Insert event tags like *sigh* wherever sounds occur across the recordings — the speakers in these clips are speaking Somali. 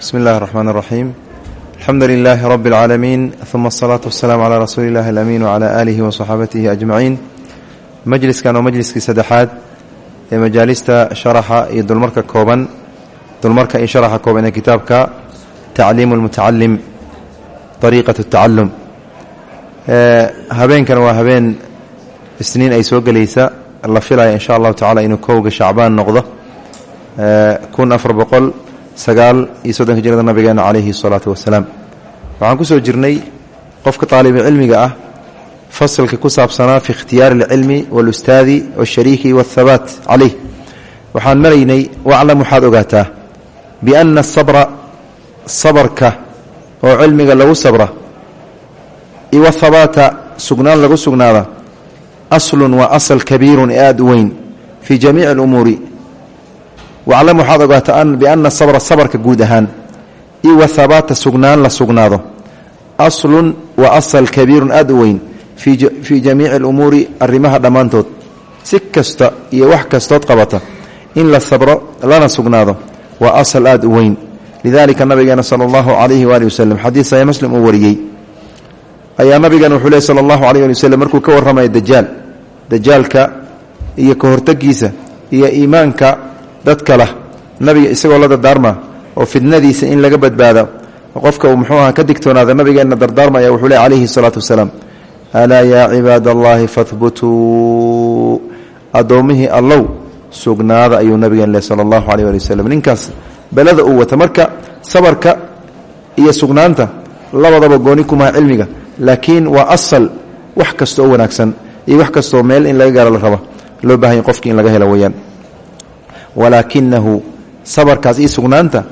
bsmi اllahi الرحman الرaxيim alxamdu لilaahi rb اlcaalamiin ثuma الصlaaةu wasalaamu calى rasuuli اllahi اlamiin wعlى alihi وصaxaabatihi ajmaciin majliskan oo majliskii saddexaad ee majaalista sharaxa iyo dulmarka kooban dulmarka iyo sharaxa kooban ee kitaabka tacliimu اlmutacalim طariiqaة الtacalum habeenkan waa habeen isniin ay soo gelaysa la filaya in sha allahu tacala inuu kowga shacbaan noqdo kun afar boqol sagaal iyo soddonka jirada nabigeena calayhi salaatu wasalaam waxaan ku soo jirnay qofka taalibi cilmiga ah fasalka ku saabsanaa fi ikhtiyaari alcilmi walustaadi washariiki waathabaat caleyh waxaan maraynay waclam waxaad ogaataa bianna asabra sabarka oo cilmiga lagu sabra iyo wathabaata sugnaan lagu sugnaada aslun waa asal kabiirun ee aada u weyn fii jamiici alumuuri waclam waxaad ogaataa biana sabra sabarka guud ahaan iyo wathabaata sugnaan la sugnaado aslun waa asal kabiirun aada u weyn fii jamiici alumuuri arrimaha dhammaantood si kasta iyo wax kastood qabata in la sabro lana sugnaado waa asal aada u weyn lidalika nabigeena sala allahu calayhi waali waslem xadiid saxiix muslim uu wariyey ayaa nabigeena wuxuu leey sala allahu alayh ali waslem markuu ka warramaya dajaal dajaalka iyo ka iyo iimaanka dadka lah nabiga isagoo la dardaarma oo fidnadiisa in laga badbaado. Qofka uu muxuu aha ka digtoonaada nabigeenna dardaarmaya wuxuu le calayhi salaatu wasalaam alaa yaa cibaad allahi fahbutuu addoommihii allow sugnaada ayuu nabigeen leh sala allahu aleyh ali waslem ninkaas belada uu wata marka sabarka iyo sugnaanta labadaba gooni kumaha cilmiga laakiin waa asal wax kasta oo wanaagsan iyo wax kastoo meel in laga gaaro la raba. Loo baahanya qofki in laga helo weyaan walaakinahu sabarkaas iyo sugnaanta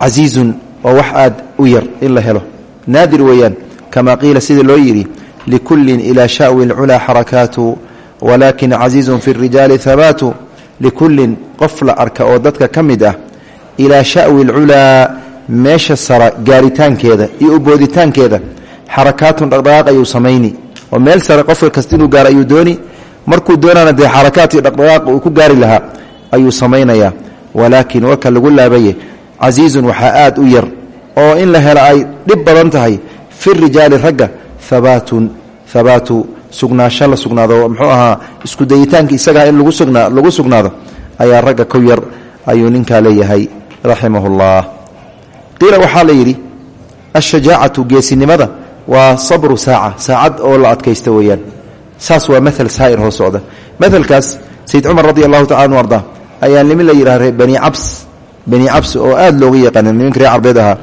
casiizun waa wax aad u yar in la helo. Naadir weeyaan kama qiila sida loo yidhi likullin ilaa shawi lculaa xarakaatu walaakin casiizun fi rijaali habaatu likullin qof la arka oo dadka ka mid ah ilaa shawi lculaa meesha sara gaaritaankeeda iyo ubooditaankeeda xarakaatun dhaqdhaqaaq ayuu samayni. Oo meel sare qofka kasta inuu gaaro ayuu dooni markuu doonana dee xarakaat iyo dhaqdhaqaaq uu ku gaari lahaa ayuu samaynayaa. Walaakin warka lagu laabaye casiizun waxaa aad u yar oo in la helo ay dhib badan tahay. Fi rijaali ragga habaatun habaatu sugnaasho la sugnaado. Muxuu ahaa isku dayitaanka isagaa in lagu sugnaado. Ayaa ragga ku yar ayuu ninkaa leeyahay raximahullah. Qiila waxaa la yidhi ashajaacatu geesinimada waa sabru saaca saacad oo la adkaysta weeyaan. Saas waa maal saa'ir hoo socda. Maalkaas sayid cumar radi allahu tacala arda ayaa nimin la yidhahda bani cabs. Bani cabs oo aad looga yaqaana niminka reer carbeed ahaa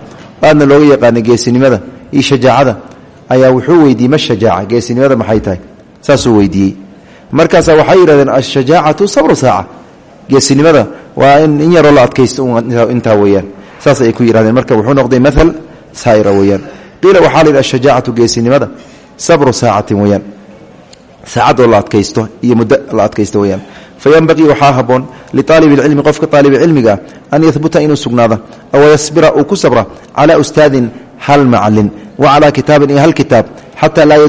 aadna looga yaqaana geesinimada iyo shajaacada ayaa wuxuu weydiiyey ma shajaaca geesinimada maxay tahay? Saasuu weydiiyey. Markaasaa waxay yidhahdeen ashajaacatu sabru saaca. Geesinimada waa in yaroo la adkaysto intaa weeyaan. Saas ay ku yidhahdeen marka wuxuu noqday maal saa'ira weeyaan. Qiila waxaa la yidhi ashajaacatu geesinimada sabru saacatin weeyaan. Saacadoo la adkaysto iyo muddo la adkaysto weyaan fayanbaqii waxaa haboon liaalib اlcilmi qofka aalibi cilmiga an yahbuta inuu sugnaado aw yasbira uu ku sabra calaa ustaadin hal macalin wa calaa kitaabin iyo hal kitaab xataa laa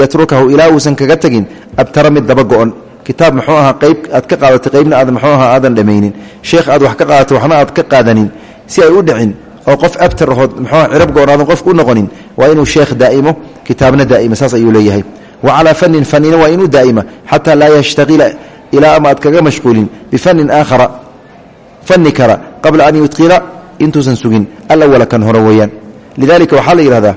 yatrukahu ilaa uusan kaga tegin abtara mid daba go-on kitaab muxuu ahaa qayb aad ka qaadatay qaybna aad muxuu ahaa aadan dhammaynin sheekh aad wax ka qaadatay waxna aad ka qaadanin si ay u dhicin oo qof abtar ahood muxuuha cirab go-on aadan yashtaila ilaa ama aad kaga mashquulin bifanin aakhara fani kara qabla an yudqila intuusan sugin alawala kan hore weeyaan lidalika waxaa la yidhahdaa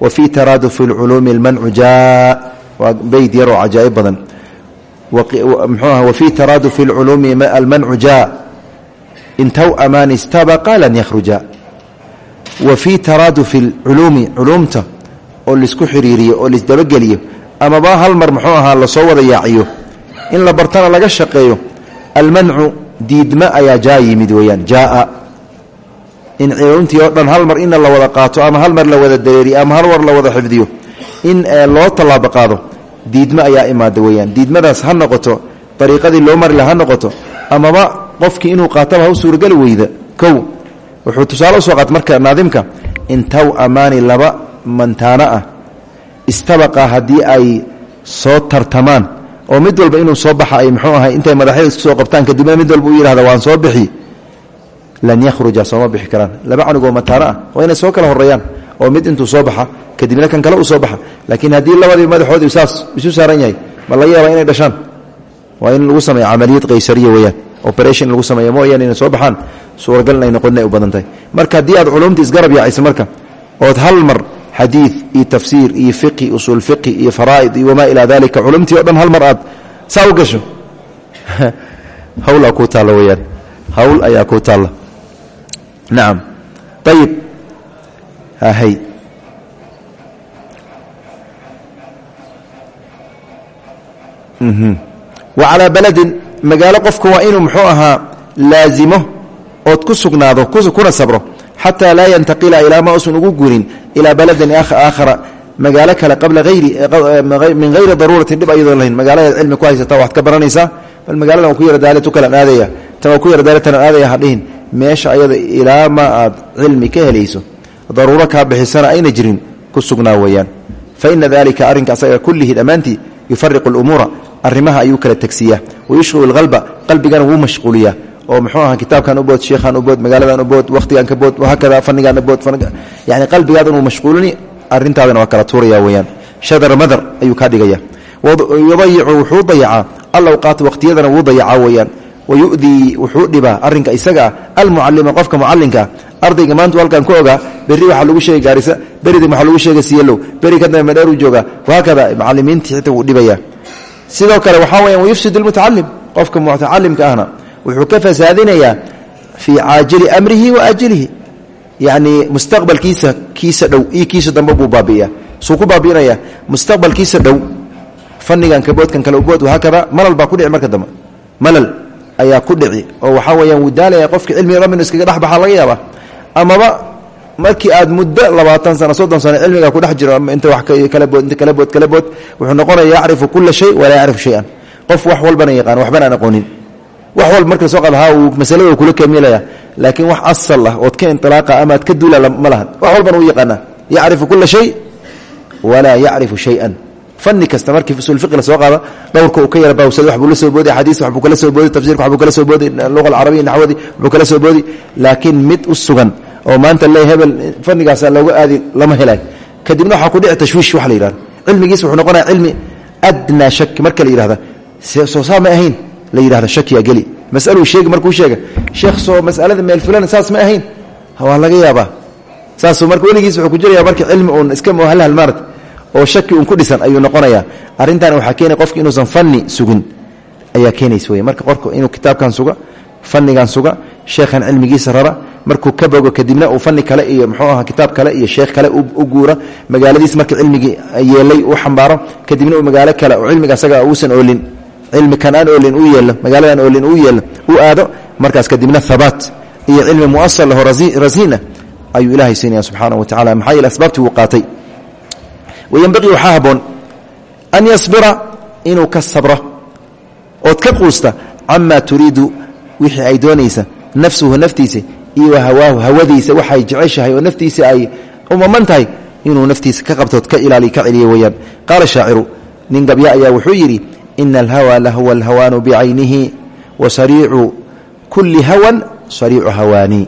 wa fii taraadufi اlculuumi almancu jaa waa beyd yaroo cajaa'ib badan mxuuah wa fii taraadufi اlculuumi almancu jaa intow amaan istabaqa lan yakhruja wa fii taraadufi اlculuumi culuumta oo laisku xiriiriyo oo laisdabageliyo amaba hal mar muxuu ahaa lasoo wada yaaciyo in la bartana laga shaqeeyo almancu diidma ayaa jaa yimid weeyaan jaaa. In culumtii oo dhan hal mar ina la wada qaato ama hal mar la wada dareeriyo ama hal mar la wada xifdiyo in loo tallaabo qaado diidma ayaa imaada weeyaan. Diidmadaas ha noqoto dariiqadii loo mari laha ha noqoto amaba qofkii inuu qaataba ha u suurageli weyda. Kow wuxuu tusaale u soo qaata marka naadimka intaw amaani laba mantaano ah istabaqa haddii ay soo tartamaan oo mid walba inuu soo baxa ay muxuu ahay intay madaxyada isku soo qabtaan kadibna mid walba u yidhahda waan soo bixi. Lan yakhruja sooma bixi karaan. Laba canugoo mataano ah waa soo kala horeeyaan oo mid intuu soo baxa kadibna kan kale uu soo baxa. Laakiin haddii labadii madaxood saas isu saaran yahay ma laga yaabaa inay dhashaan. Waa in lagu sameeya camaliyad qaysariya weyaan operation lagu sameeya mooyaan inay soo baxaan. Suuragal inay noqonin ay u badan marka haddii aad culumta isgarab yaacaysa marka ood hal mar xadiid iyo tafsiir iyo fiqi usuul fiqi iyo faraa'id iyo wamaa ilaa dalika culumtii o dhan hal mar aad saa u gasho. *laughs* Hawl aa kuu taalla weyaan hawl ayaa kuu taalla. Nacam ayib hay. Wa calaa baladin magaalo qofka waa inuu muxuu ahaa laazimo ood ku sugnaado kuna sabro xataa laa yantaqila ilaa ma usan ugu gurin ilaa baladin aakhara. Magaalo kale qabla min hayri daruuratin dhib ayadoo lahayn. Magaaladaad cilmi ku haysata waxaad ka baranaysaa bal magaaladan ku yaradaale tu kalan aadaya. Tan waa ku yaradaale tanan aadaya hadhihin meesha ayada ilaa ma aad cilmi ka helayso. Daruuro kaa bixisana ayna jirin ku sugnaa weeyaan. Fa ina dalika arrinka asaga kullihi dhammaantii yufariqu lumuura arrimaha ayuu kala tegsiiyaa wayushqilu lqalba qalbigana wuu mashquuliyaa oo muxuu aha kitaabkan u bood sheikhan u bood magaaladan u bood wakhtigan ka bood wahaakada fannigan u bood yani qalbigaadan uu mashquulini arrintaadana waa kala tuuraya weyaan shadar madar ayuu kaa dhigaya. Yudayicu wuxuu dayacaa. Alawqaat wakhtiyadana wuu dayacaa weyaan wayudii wuxuu dhibaa arrinka isaga ah almucalima qofka mucalinkaa ardayga maanta halkan ku ogaa berri waxaa lagu sheegay gaarisa berida waxaa lagu sheegay siyelow beri ka dambe madheeruu joogaa. Wahaakada macalimiintii xitaa wuu dhibaya sidoo kale waxaa weyaan wayufsid almutacalim qofka mutacalimka ahna wuxuu ka fasaadinayaa fii caajili amrihi wa ajilihi. Yacni mustaqbalkiisa kiisa dhow iyo kiisa dambe buu baabi'iya suu ku baabi'inaya mustaqbalkiisa dhow fannigan kaboodkan kale ubood wahaakada malal baa ku dhici marka dambe. Malal ayaa ku dhici oo waxaa weyaan wuu daalaya qofka cilmiga dhammin iskaga yaaba amaba markii aad muddo labaatan sano soddon sano cilmiga kudhex jiro inta wa kala bood inta kala bood kala bood wuxuu noqonaya yacrifu kula shay walaa yacrifu shay-an. Qof wax walbana yaqaan waxbana aan aqoonin wax walba marka la soo qaad masalada kula keemilaya laakiin wax asal ah ood ka inilaaqa ama ad ka duula ma lahan. Wax walbana uu yaqaana yacrifu kula shay walaa yacrifu shay-an. Fanni kasta markii usul fiqi la soo qaada dhowrka uu ka yara bawsada wax buu la soo boodi xadiis wax buu kala soo boodi tafsirka wax buu kala soo boodi luqa alcarabiya naxwadi waxbuu kala soo boodi laakiin mid u sugan oo maanta le hebel fannigaasa looga aadi lama helay kadibna waxaa ku dhici tashwiish wax la yidhahda cilmigiis wuxuu noqonaya cilmi adnaa shaki marka la yidhahda soo saa ma ahayn la yidhahda shakiya geli. Masaluu sheegi markuu sheega sheekh masalada meel fulan saas ma ahayn. Waa laga yaabaa. Saasuu marka weligiis wuxuu ku jiraya marka cilmi uun iska halhal maarad oo shaki uun ku dhisan ayuu noqonayaa. Arrintan waxaa keenaya qofki inuusan fanni sugin ayaa keenaysa wey marka qorka inuu kitaabkan suga fannigan suga sheekhan cilmigiisa rara markuu ka bogo kadibna uu fanni kale iyo muxuu aha kitaab kale iyo sheekh kale u guura magaaladiis marka cilmigii yeelay u xambaaro kadibna uu magaalo kale oo cilmiga asaga uusan oolin cilmi kan aan oolin uu yeelo magaaladan oolin uu yeelo uu aado markaas kadibna habaat iyo cilmi muasal laho rasiina ayuu ilaahay siinaya subxaana wa tacala maxaa yeele asbaabtii wuu qaatay. Wayenbaqii waxaa haboon an yasbira inuu ka sabro ood ka quusta camaa turiidu wixii ay doonaysa nafsuhu naftiisa iyo hawaahu hawadiisa waxay jeceshahay oo naftiisa ay umaman tahay inuu naftiisa ka qabtood ka ilaaliy ka celiya weyaan qaala shaaciru nin gabya ayaa wuxuu yidhi ina alhawa lahuwa alhawaanu bicaynihi wa sariicu kulli hawan sariicu hawaani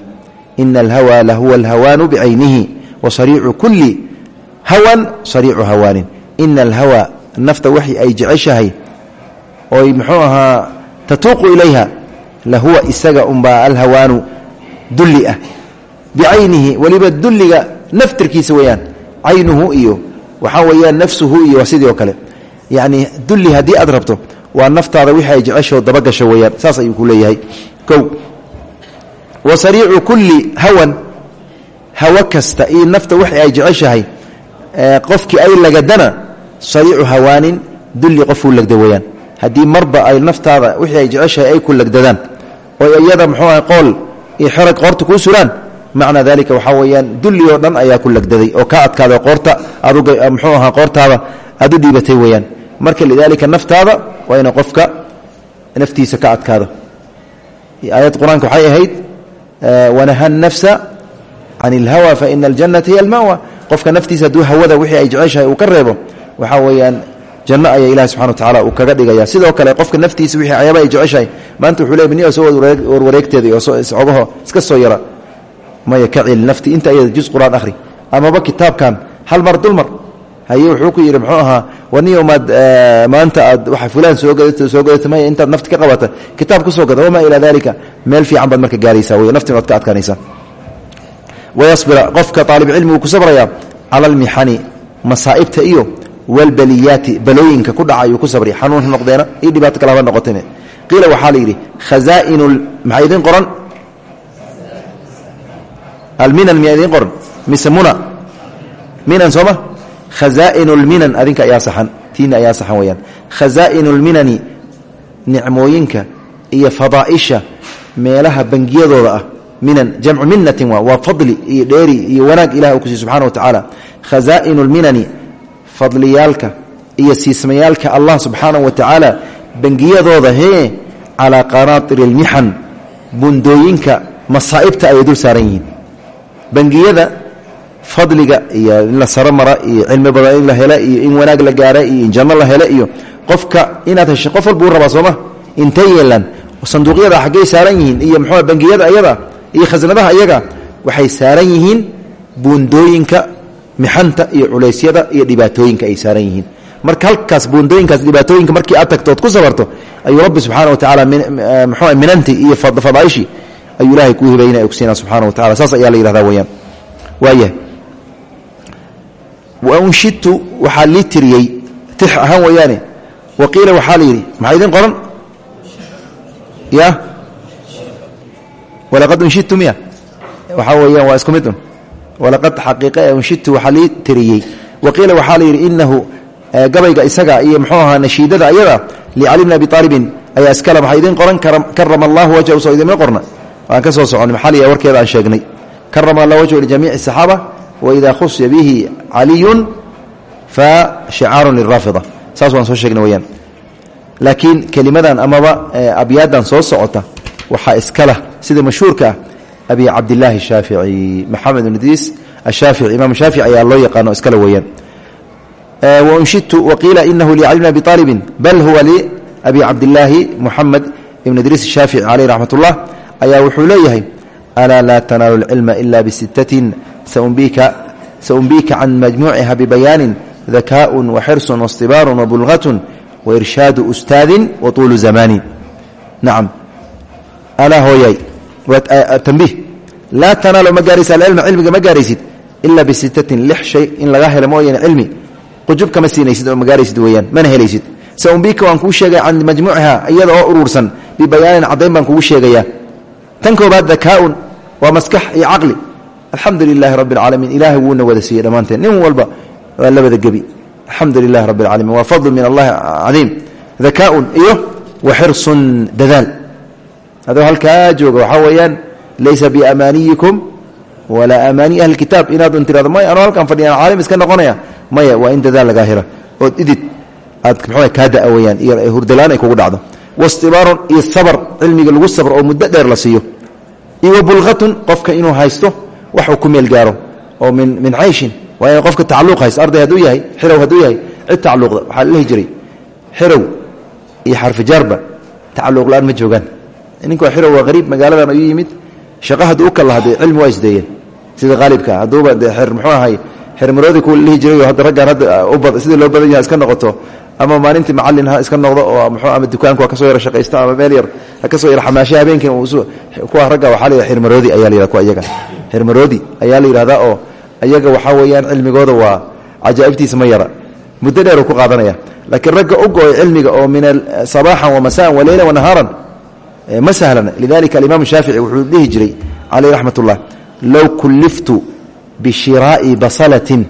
ina alhawa lahuwa alhawaanu bicaynihi wa sariicu kulli hawan sariicu hawaanin ina alhawa nafta waxi ay jeceshahay oy muxuu ahaa tatuuqu ilayha lahuwa isaga unbaa alhawaanu dulli ah bicaynihi weliba dulliga naftirkiisa weeyaan caynuhu iyo waxaa weeyaan nafsuhu iyo sidii oo kale yacni dulli haddii aad rabto waa naftaada wixii ay jeceshoo dabagasho weeyaan saas ayuu ku leeyahay. Kow wa sariicu kulli hawan hawo kasta nafta wixii ay jeceshahay ay lagadana sariicu hawaanin dulli qofuu lagda weeyaan. Haddii marba ay naftaada wixii ay jeceshahay ay ku lagdadaan oo iyada muxuu aha qool iyo xerag qoorta kuu suraan macnaa dalika waxaa weeyaan dulli oo dhan ayaa ku lagdaday oo ka adkaada qoorta aduga muxuu ahaa qoortaada aad u dhiibatay weeyaan marka lidaalika naftaada waa ina qofka naftiisa ka adkaado. Aayad qur'aanka waxay ahayd wanaha nafsa can اlhawa faina aljannata hiy almawa. Qofka naftiisa hadduu hawada wixii ay jeceshahay uu ka reebo waxaa weeyaan janno ayaa ilahi wa tacala uu kaga dhigaya sidoo kale qofka naftiisa wixii ayaaba ay jeceshahay maanta wuxuu leey ni soo warwareegteeda iyo xogaho iska soo yara. Maya ka nafti inta ayada juz qur'aan akhri. Amaba kitaabkan hal mar dulmar. Haye wuxuu ku yidhi muxuu ahaa waniyo maad maanta aad waa fulaan soo soo gadata maya intaad nafti ka qabata kitaab ku soo gada wamaa ilaa dalika meel fiican baad marka gaaraysaa wey naftina waad ka adkaanaysaa. Wayasbira qofka aalibcilmigu ku sabraya cala almixani masaa'ibta iyo walbaliyaati balooyinka ku dhaca ayuu ku sabri xanuun ha noqdeena iyo dhibaato kale haba noqoteen qiila waxaa la yidhi khazaainu maxaa idiin qoran? Alminan miyaa idiin qoran mise muna? Minan sooma lminan adinka ayaa saxan tiina ayaa saxan weyaan khazaainu lminani nicmooyinka iyo fadaa'isha meelaha bangiyadooda ah. Minan jamcu minatin waa waa fadli iyo dheeri iyo wanaag ilah uu ku siiy subxana wa tacaala khazaainu lminani fadliyaalka iyo siismayaalka allah subxaanahu wa tacaala bangiyadooda hee calaa qanaatiri lmixan bundooyinka masaa'ibta ayay dul saaran yihiin fadliga iyo in la saro mara iyo cilmi badan in la hele iyo in wanaag la gaara iyo in janno la hele iyo qofka inaad hesho qof walba u rabaa sooma? Intay yeelaan sanduuqyada xaggay saaran yihiin iyo muxuu bangiyada ayada iyo khasnadaha iyaga waxay saaran yihiin buundooyinka mixanta iyo culeysyada iyo dhibaatooyinka ay saaran yihiin. Marka halkaas buundooyinkaas dhibaatooyinka markii aad tagto ku sabarto ayuu rabbi subxaana wa tacaala mxuu minanti iyo fadaaishii ayuu ilahay kuu hibayna ogsiina subxana wa tacala saas ayaa la yihahda weyaan waayahay waunshidtu waxaa lii tiriyey. Tix ahaan weeyaane. Wa qiila waxaa la yidhi maxaa idin qoran? Ya. Walaqad unshidtu miya. Waxaa weeyaan waa isku mid un. Walaqad xaqiiqa ee unshidtu waxaa lii tiriyey. Wa qiila waxaa la yidhi inahu gabayga isaga iyo muxuu ahaa nashiidada ayada licali bni abi aalibin ayaa iskale maxaa idin qoran? Karama allahu wajhu soo idinma qorna. Waan ka soo soconnay maxaa liya warkeeda aan sheegnay. Karama allah wajhu lijamiici asaxaaba waida khusya bihi caliyun fa shicaarun liraafida saas waan soo sheegnay weyaan laakiin kelimadan amaba abyaadan soo socota waxaa iskala sida mashhuurka ah abi cabdilaahi shaafici maxamed bn idriis ashaafici imaam shaafici ayaa loo yaqaano iskale weeyaan waunshidtu waqiila inahu licali bn abi aalibin bal huwa liabi cabdilaahi muxamed ibn idriis ashaafici caleyh raxmat ullah ayaa wuxuu leeyahay alaa laa tanaalu lcilma ila bisittatin saumbiika can majmuuciha bibayaanin dakaaءun waxirsun waاstibaarun wabulgatun wairshaadu ustaadin watuulu zamaanin nacam alaa hooyay tanbiih laa tanaalu ma gaaraysa alcilma cilmiga ma gaaraysid ila bisittatin lix shay in laga helo mooyane cilmi qujub kama siinaysid oo ma gaaraysid weeyaan mana helaysid saumbiika waan kuu sheegaya can majmuuciha iyada oo urursan bibayaanin caddayn baan kugu sheegayaa tan koobaad dakaaun waa maskax iyo caqli alxamdu lilaahi rabbi alcaalamiin ilaahay wada siiyey dhammaanteen. Nin walba waa la wada gebi. Alxamdu lilahi rabbi alcaalamiin waa fadlu min allahi cadiim. Dakaaun iyo wa xirsun dadaal. Adoo halkaa jooga waxaa weeyaan laysa biamaaniyikum walaa amaaniy ahli kitaab. Inaadun tirado may anoo halkan fadhiyan caalim iska noqonaya. Maya waa in dadaal lagaa helo. Ood idid aad mxua kaa da'a weyaan iyo hurdalaan ay kugu dhacdo. Wastibaarun iyo sabr cilmiga lagu sabr oo muddo dheer la siiyo. Iyo wabulqatun qofka inuu haysto wax uu ku meel gaaro oo min cayshin. Waa ina qofka tacaluq haysto arday hadduu yahay xirow hadduu yahay cid tacaluqda waxaa la dhihi jiray xirow iyo xarfijaarba tacaluq la'aan ma joogaan. Ninka xirow waa hariib magaaladan ayuu yimid. Shaqa hadduu u kala hadee cilmi waa isdeeyeen. Sida haalibka hadduuba muxuu ahay xermaroodi la dhihi jiray hadda raggaan hadda sidii loo badan yaha iska noqoto ama maalintii macalin ha iska noqdo oo mxuu ama dukaanku ha ka soo yaro shaqaysto ama meel yar ha ka soo yaro xamaashe habeenkii kuwa ragga waxaa la yidhaha xirmaroodi ayaa la yidhahda kuwa iyaga xirmaroodi ayaa la yidhahdaa oo iyaga waxaa weeyaan cilmigooda waa cajaa'ibtiisa ma yara. Muddo dheeruu ku qaadanaya. Laakiin ragga u go'ay cilmiga oo min sabaaxan wa masaan wa leylan wa nahaaran ma sahlan lidalika alimaam shaafici wuxuu dhihi jiray caleyh raxmat ullah low kulliftu bishiraa'i basalatin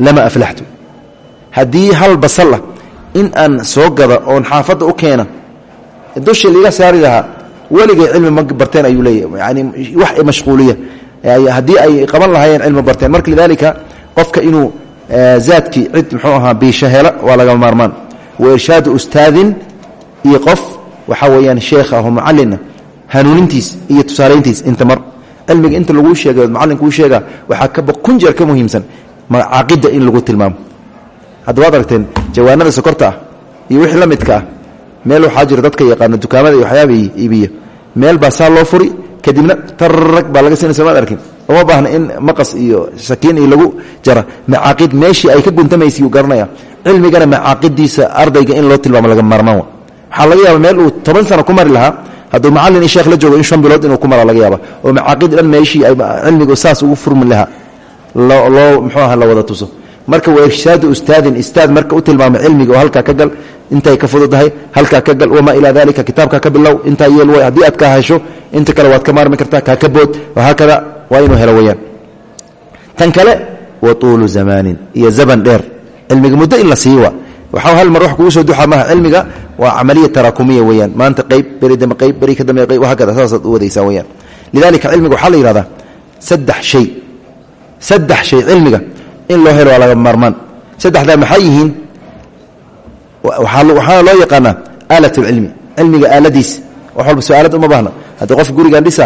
lama aflaxtu. Haddii hal basala in aan soo gada oon xaafadda u keena dusha liiga saari lahaa weligay cilmi ma barteen ayuu leeyahy yani wax mashquuliya haddii ay qaban lahaayeen cilmi barteen. Marka lidaalika qofka inuu zaadkii cid muxuu ahaa biisha hela waa lagama maarmaan. Wa irshaadu ustaadin iyo qof waxaa weeyaan sheekh aho macalina hanuunintiis iyo tusaalayntiis inta mar. Cilmiga inta laguu sheegay macallinkuu sheega waxaa kaba kun jeer ka muhiimsan caaqida in lagu tilmaamo. Hadda waad aragteen jawaanada sokorta ah iyo wixii la midka ah meel waxaa jira dadka yaqaano dukaamada iyo waxyaaba iibiyo meel baa loo furi kadibna tarag baa laga siinaysa maad arkin. Uma baahna in maqas iyo sakiin iyo lagu jara. Macaaqid meeshii ay ka guntamaysa yuu garanaya. Cilmigana macaaqidiisa ardayga in loo tilmaamo laga maarmaan waxaa laga yaaba meel uu toban sano ku mari lahaa hadduu macallin i sheekh la joogo in shan bilood inuu ku mara laga yaaba oo macaaqid dhan meeshii ay cilmigu saas ugu furmi lahaa. Loo mxuu aha la wada tuso. Marka waa irshaadu ustaadin istaad marka u tilmaamo cilmiga oo halkaa ka gal intay ka fududahay halkaa ka gal wamaa ilaa dalika kitaabka ka bilow intaa yeel way haddii aad ka hesho inta kale waad ka maarmi kartaa kaa ka bood wahaakada waa inuu helo weyaan tan kale wa tuulu zamaanin iyo zaman dheer. Cilmiga muddo in la siiwa hal mar wax kugu soo duxaa maaha cilmiga waa camaliya taraakumiya weyaan maanta qayb beri dambe qayb beri ka dambe qayb wahaakada saasaad u wadaysaa weyaan lidalika cilmiga waxaa la yihahdaa saddex shay. Saddex shay cilmiga in loo helo laga maarmaan. Saddexdaa yihiin waxaana loo yaqaanaa aalat lcilmi cilmiga aaladiis. Wax walba soo aalad uma baahna. Haddii qof gurigan dhisa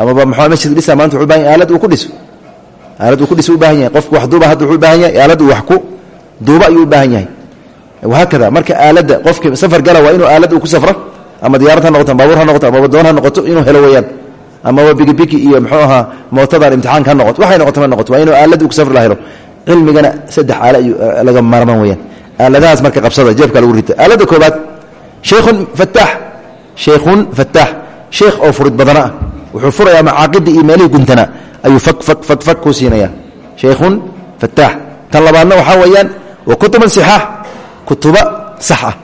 amaba masjid dhisa maanta wuxuu baahan yahy aalad uu ku dhiso. Aalad uu ku dhiso u baahan yahay. Qofku wax duuba hadda wuxuu u baahan yahay aalad uu wax ku duuba ayuu u baahan yahay. Wahaakada marka aaladda qofki safar gala waa inuu aalad uu ku safro ama diyaarad ha noqoto baabuur ha noqoto amaba doon ha noqoto inuu helo weyaan amaba bigibigi iyo mxuu ahaa mootadan imtixaanka ha noqoto. Waxay noqoto ma noqoto waa inuu aalad uu ku safri la helo. Cilmigana saddex aale ayuu laga maarmaan weyaan aaladahaas marka qabsada jeebka lagu rita. Aalada koobaad sheikhun fataax sheikhun fataax sheekh oo furid badana wuxuu furayaa macaaqidii iyo meelihii guntana. Ayuu fak fak fak fak ku siinaya sheikhun fataax tan labaadna waxaa weeyaan wa kutuban sixaax kutuba sax ah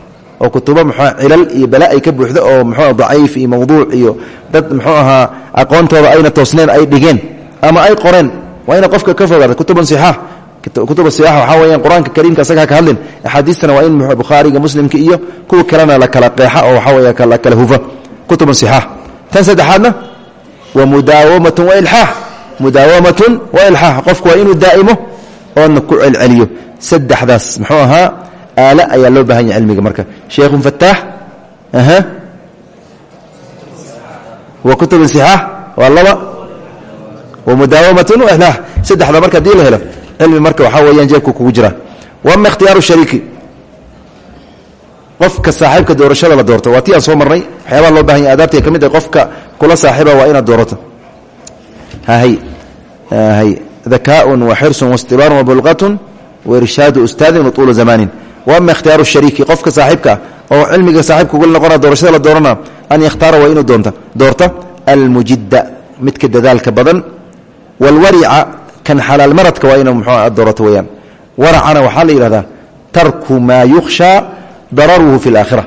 oo kutuba muxuu cilal iyo bala ay ka buuxdo oo muxuu daciif iyo mawduuc iyo dad muxuu ahaa aqoontooda ayna toosneen ay dhigeen ama ay qoreen. Waa ina qofka ka fogaada kutuban sixaax kutub siyaxa waxaa weyaan qur'aanka kariimka isaga ka hadlin axaadiistana waa in bukhaariga muslimka iyo kuwa kalena la kala qeexa oo waxaa wey la kala hufa. Kutuban sixaax tan saddexaadna wa mudaawamatun wailxaax mudaawamatun wailxaax qofku waa inuu daa'imo oona ku celceliyo. Saddexdaas muxuu ahaa aale ayaa loo baahan yahay cilmiga marka. Sheikhun fataax wa kutubun sixaax waa laba. Wa mudaawamatun wailxaax saddexda marka haddii la helo cilmi marka waxaa weyaan jeebka kugu jira. Wama ikhtiyaaru shariiki? Qofka saaxiibka doorashada la doorto waa aan soo marnay. Waxyaabaha loo baahan yahy adaabtay ka mid ah qofka kula saaxiiba waa inaad doorato. Hahay hay. Dakaaun wa xirsun wastibaarun wabulqatun wairshaadu ustaadin watuulu zamaanin. Wama ikhtiyaaru shariiki? Qofka saaxiibka oo cilmiga saaxiibka ugula noqona doorashada la doorana an yakhtaara waa inuu doonta. Doorta almujida midka dadaalka badan. Walwarica kan xalaal maradka waa inuu muxuu doorato weyaan waracana waxaa la yidhahdaa tarku maa yukhshaa dararuhu fi alaakhira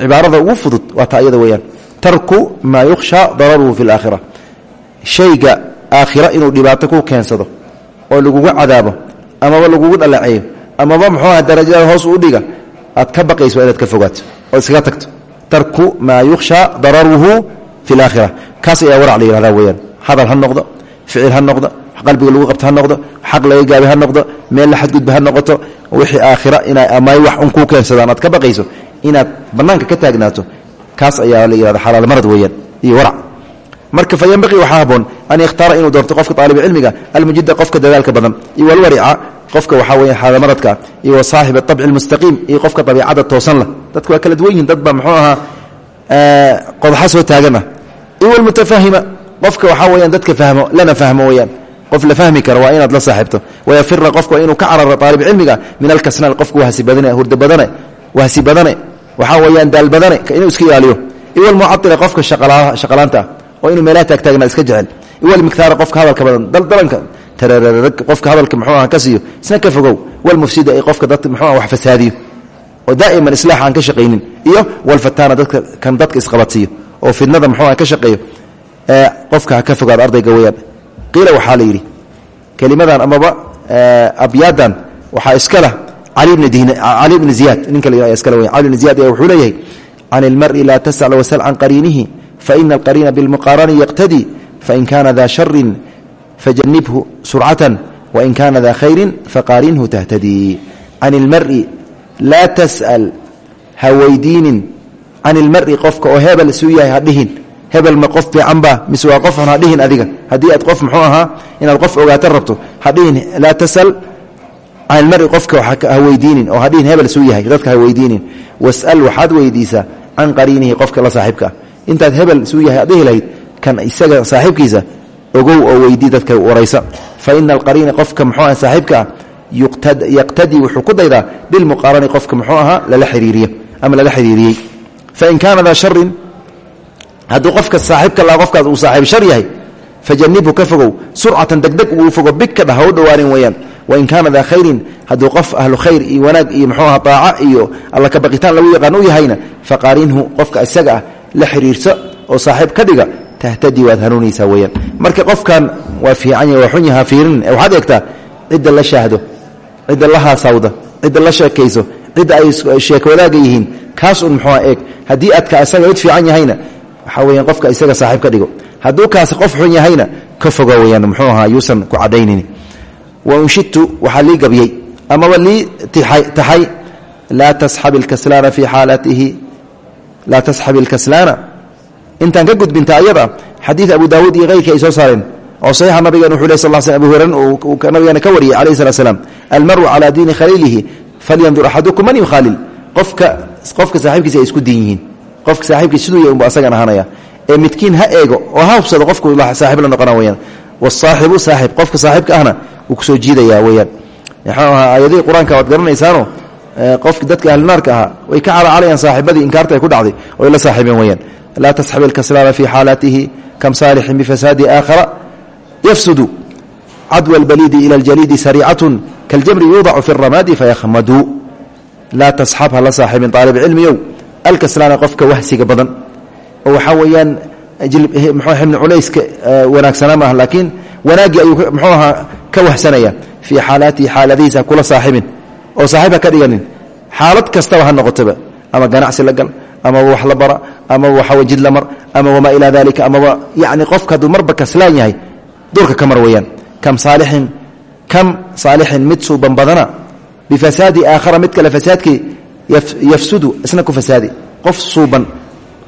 cibaarada ugu fudud waa ta iyada weyaan tarku maa yukhshaa dararuhu fi alaakhira shayga aakhira inuu dhibaato ku keensado oo lagugu cadaabo amaba lagugu dhalaceeyo amaba muxuuaha darajada hoos u dhiga aad ka baqayso inaad ka fogaato oo iskaga tagto. Tarku maa yukhshaa dararuhu fi alaakhira kaas ayaa warac la yihahdaa weyaan hadal ha noqdo ficil ha noqdo qalbiga lagu qabto ha noqdo xaq laga gaabi ha noqdo meel la xadgudba ha noqoto wixii aakhira ina amay wax un kuu keensadaan aad ka baqayso inaad bannaanka ka taagnaato kaas ayaa la yihahda xalaal marad weeyaan iyo warac. Marka fa yanbaqii waxaa haboon an yakhtaara inuu doorto qofka aalibcilmiga almujida qofka dadaalka badan iyo walwarica qofka waxaa weya xaalamaradka iyo wasaaxib aabci almustaqiim iyo qofka dabiicada toosan lah dadku waa kala duwan yihiin dad baa muxuu ahaa qodaxa soo taagan ah iyo walmutafahima qofka waxaa weyaan dadka fahmo lana fahmo weyaan qof la fahmi karo waa inaad la saaxiibto wayafira qofka waa inuu ka cararo aalib cilmiga min alkasnaan qofka wahsi badane hurda badane wahsi badane waxaa weyaan daal badane inuu iska ilaaliyo iwalmucaila qofka shaqalaanta ah oo inuu meelaha taagtaagna iska jecel. Iwalmiktaara qofka hadalka badan daldalanka tarararag qofka hadalka muxuu ah ka siiyo isna ka fogow walmufsida ee qofka dad muxuu ah wax fasaadiyo oo daa'iman islaax aan ka shaqaynin iyo walfataana dadka kan dadka isqabadsiiyo oo fidnada muxuu ah ka shaqeeyo qofka ka fogaado ardayga weyaan qiila waxaa la yidhi kelimadan amaba abyaadan waxaa iska lah cali bni ziyaad ninka la iskale wey cali bni ziyad ayaa wuxuu leeyahay can ilmari laa tasal wasal can qariinihi faina alqariina bilmuqaarani yaqtadii fain kana da sharin fajanibhu surcatan wain kana da khayrin faqaarinhu tahtadii can ilmari laa tas'al ha weydiinin. Can ilmari qofka oo hebel suu yahay ha hebel ma qof fiicanba mise waa qof xun ha dhihin adiga. Haddii aad qof muxuu ahaa inaad qof ogaata rabto ha dhihin laa tasal can ilmari qofka ha weydiinin oo hadhihin hebel suu yahay dadka ha weydiinin. Was'al waxaad weydiisaa can qariinihi qofka la saaxiibka. Intaad hebel suu yahay ad dhihi lahayd kan isaga saaxiibkiisa ogow oo weydii dadka waraysa. Fa ina alqariina qofka muxuu aha saaxiibka ah yaqtadii wuxuu ku daydaa bilmuqaarani qofka muxuu ahaa lala xiriiriyo ama lala xiriiriyey. Fain kaana daa sharin hadduu qofka saaxiibka la qofkaas uu saaxiib shar yahay fajanibhu ka fogow. Surcatan uu fogo bigka dhah ha u dhowaanin weeyaan. Wain kaana daa khayrin hadduu qof ahlu khayr iyo wanaag iyo muxuu aha daaca iyo alla ka baqitaan lagu yaqaan u yahayna faqaarinhu qofka isaga ah la xiriirso oo saaxiib ka dhiga tahtadii waad hanuunaysaa weyaan marka qofkan waa fiican waa xun yaha fiirin waxaad eegtaa cidda la shaahdo cidda la haasawda cidda la sheekayso cidda ay sheeko yihiin kaas un muxuua eeg. Haddii adka isaga mid fiican yahayna waxaa qofka isaga saaxiib ka dhigo. Hadduu kaasi qof xun yahayna ka foga muxuu ahaa yuusan ku caddaynini wa unshidtu waxaa lii gabyey amaba lii taxay laa tasxab ilkaslaana fii xaalatihi laa tasxab ilkaslaana intaan ka gudbinta ayada xadiid abu daawuud iyo keyrkii ay saareen oo saxiixa nabigan wuxuu leh sal l sl abu hurayran uu ka wariyey calayhi salat almaru calaa diini khaliilihi falyandur axadukum man yukhaalil. Qofka qofka saaxiibkiisa isku diin qofka saaxiibkiisa siduu yahy unbu asagan ahaanaya ee midkiin ha eego oo ha hubsado qofku saaxiib la noqona weyaan wasaaxibu saaxib qofka saaxiibka ahna wuu ku soo jiidaya weyaan maxuu ahaa aayadihii qur'aanka garanaysaano qofki dadka ahlinaarka ahaa way ka calaacalayaan saaxibadii inkaarta ay ku dhacday oy la saaxiibeen weyaan laa tasxab ilkaslaana fii xaalatihi kam saalixin bifasaadi aakhara yafsudu cadwa albaliidi ila aljaliidi sariicatun kaljamri yuudacu fi ramaadi fayahmadu laa tasxab ha la saaxiibin. Aalib cilmiyow alkaslaana qofka wahsiga badan. Oo waxaa weeyaan mxibni culayska wanaagsanaa maaha laakiin wanaaggii ayuu mxuu ahaa ka wahsanaya. Fii xaalaatihi xaaladihiisa kula saaxibin oo saaxiib ka dhiganin. Xaalad kastaba ha noqotaba. Ama ganacsi la gal amaba wax la bara amaba waxaw jid la mar ama wamaa ilaa dalika amaba yani qofka hadduu marba kaslaan yahay durka ka mar kam saalixin kam saalixin mid suuban badana bifasaadi aakhara mid kale fasaadkii yafsudu isna ku fasaadi. Qof suuban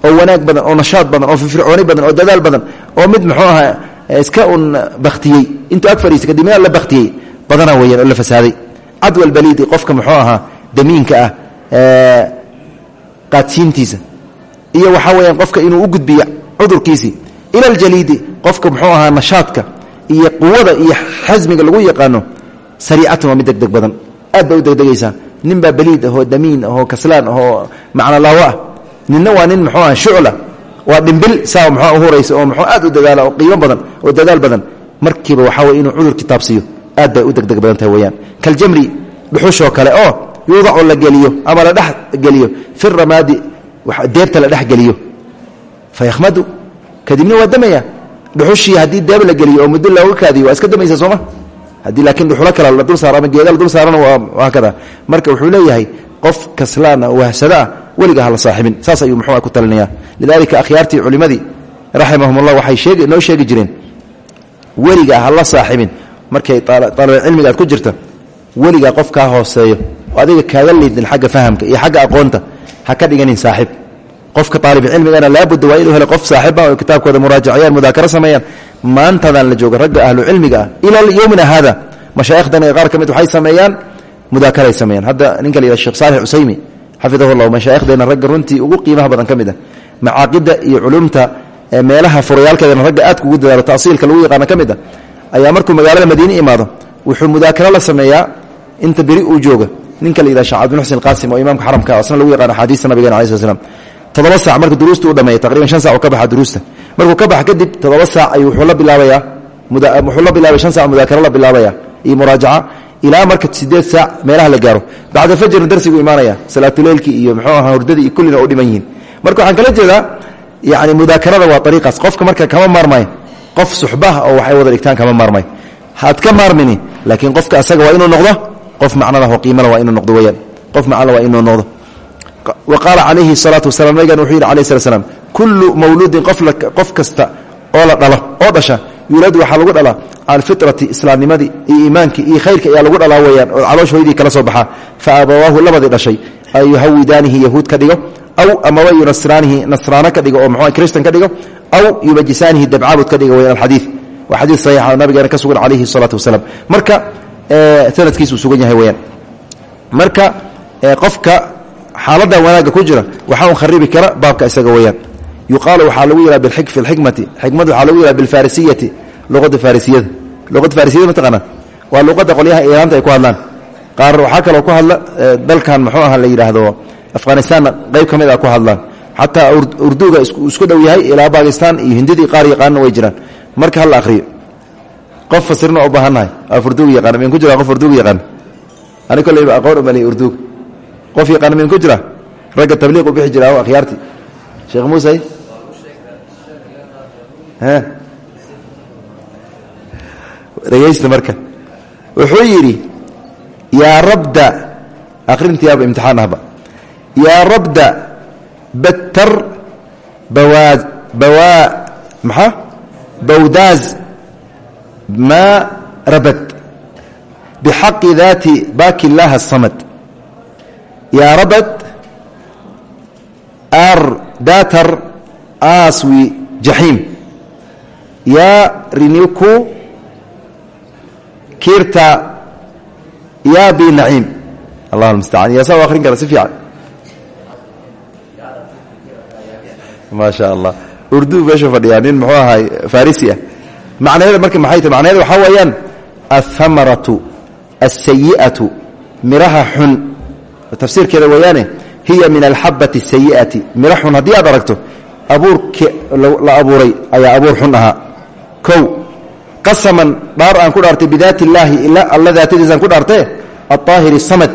oo wanaag badan oo nashaad badan oo firfircooni badan oo dadaal badan oo mid muxuu ahaa iska un baktiyey intuu ag fadhiisa kadibna la baktiyey badana weyaan oo la fasaaday cadwa albaliidi qofka muxuu ahaa damiinka ah qaadsiintiisa. Iyo waxaa weyaan qofka inuu u gudbiyo cudurkiisii ila aljaliidi qofka muxuu ahaa nashaadka iyo quwada iyo xasmiga lagu yaqaano sariicatan waa mid degdeg badan. Aad bay u degdegaysaa nin baa baliid ahoo damiin ahoo kaslaan ahoo macnolaawo ah. Ninna waa nin muxuu aha shucla waa dhimbil saa muxuu uhuraysa oo muxuu aad u dadaala oo qiimo badan oo dadaal badan. Markiiba waxaa weye inuu cudur kitaabsiiyo aad bay u degdeg badan tahay weyaan kaljamri dhuxushoo kale oo yuudacu la geliyo ama la dhex geliyo fi ramaadi deebta la dhex geliyo. Fayahmadu kadibna waa dhuxushii haddii deeb la geliyo oo muddo looga kaadiyo iska damaysa sooma haddii laakiin dhuxulo kale la dul saaro ama geeda la dul saarana waa kada marka wuxuu leeyahay qof kaslaana wahsada ah weliga ha la saaxibin. Saas ayuu muxuu ku talinaya lidalika akhyaartii culimadii raximahumullah waxay sheegi noo sheegi jireen weliga ha la saaxibin. Markay cilmiga aad ku jirta weligaa qof kaa hooseeyo. Oo adiga kaaga liidin xagga fahamka iyo xagga aqoonta. Ha ka dhiganin saaxib qofka aalibcilmigana laabudda waa inuu helo qof saaxiba oo kitaabkooda muraajacayaan mudaakaro sameeyaan. Maantadan la jooga ragga ahlu cilmiga ah ila yowmina haada mashaaikhdana qaar ka mid waxay sameeyaan mudaakaray sameeyaan. Hadda ninka la yihah sheekh saalix cusaymi xafidahu llah mashaaikhdeenna ragga runtii ugu qiimaha badan ka mid ah macaaqida iyo culumta meelaha furayaalkeedana ragga aadka ugu dadaalo tasiilka lagu yaqaano ka mid ah ayaa markuu magaalada madiine imaado wuxuu mudaakaro la sameeyaa inta beri uu jooga ninka la yidhah sheh cabdin xusn qaasim oo imaamka xaramka asna lagu yaqaan axaadiista nabigena alai sl slam todoba sac marka duruusta u dhameeya taqriban shan sac oo ka baxa duruusta. Markuu ka baxa kadib todoba saac ayuu wuxuu la bilaabayaa wuxuu la bilaabay shan sac mudaakaro la bilaabaya iyo muraajaca ilaa marka sideed saac meelaha la gaaro. Bacda fajrna darsigu imaanaya salaatuleylkii iyo muxuu ahaa hurdadii iyo kullina u dhiman yihiin. Marka waxaan kala jeedaa yani mudaakarada waa ariiqaas qofka marka kama maarmayo qof suxbaha oo waxay wada dhigtaan kama maarmayo haad ka maarmini laakiin qofka asaga waa inuu noqdo qof macnalaho qiimala waa inuu noqdo weyaan qof macnala waa inuu noqdo qaala calayhi salaatu wasalam nabigan wuxuu yidhi alayh slat slam kullu mawluudin qof kasta oo la dhalo oo dhasha yuuladu waxaa lagu dhalaa cala alfitrati islaamnimadii iyo iimaankii iyo khayrka ayaa lagu dhalaa weyaan oo caloosh hoydii kala soo baxaa fa abawaahu labadii dhashay ay yuhawidaanihi yahuud ka dhigo aw amaba yunasraanihi nasraano ka dhigo oo mxu kristan ka dhigo aw yumajisaanihi dabcaabud ka dhigo weyan alxadiid waa xadiid saxiixa oo nabigeena wasalaam. Weyaan xaaladan wanaagga ku jira waxaa un kharibi kara baabka isaga weyaan yuqaalu waxaa lagu yihaa fi lxikmati xikmad waxaa lagu yihaa bilfarisiyati luqada farisiyada luqada farisiyada mataqaanaa waa luqada qolyaha iiraanta ay ku hadlaan. Qaar waxaa kaloo ku hadla dalkan muxuu aha la yidhaahdo afghanistanna qayb ka mid a ku hadlaan. Xataa urduga isku dhow yahay ilaa bakistan iyo hindidii qaar yaqaanna way jiraan. Marka hala ahriyo qof fasirna u baahannahay af urduga yaqaan min ku jira qof urduga yaqaan? Ani kolleyba aqoon umaliy urduga qof yaqaan min ku jira ragga tabliiq u bixi jira akhyaartii sheekh muuse dhegaysta marka. Wuxuu yidhi yaa rabda akhrintiyaaba imtixaan ahba yaa rabda batar bawaa bawaa maxaa? Bawdaaz maa rabad bixaqi daati baki illaaha asamad yaa rabad ar datar aswi jaxiim. Yaa riniku kirta yaa bi naciim. Allah mustacaan yaa saa u akhrin kara si fiican. Maa sha allah urdu meesha fadhiyaa nin muxuu ahaay farisi ah. Macnaheeda marka maxay tahy macnaheeda waxaa weeyaan alhamaratu alsayi'atu miraha xun tafsiirkeeda weeyaane hiya min alxabati asayi'ati miro xun haddii aad aragto abuurki la abuuray ayaa abuur xun ahaa. Kow qasaman dhaar aan ku dhaartay bidaati illaahi ila alla daatadiisaan ku dhaartee aaahiri samad.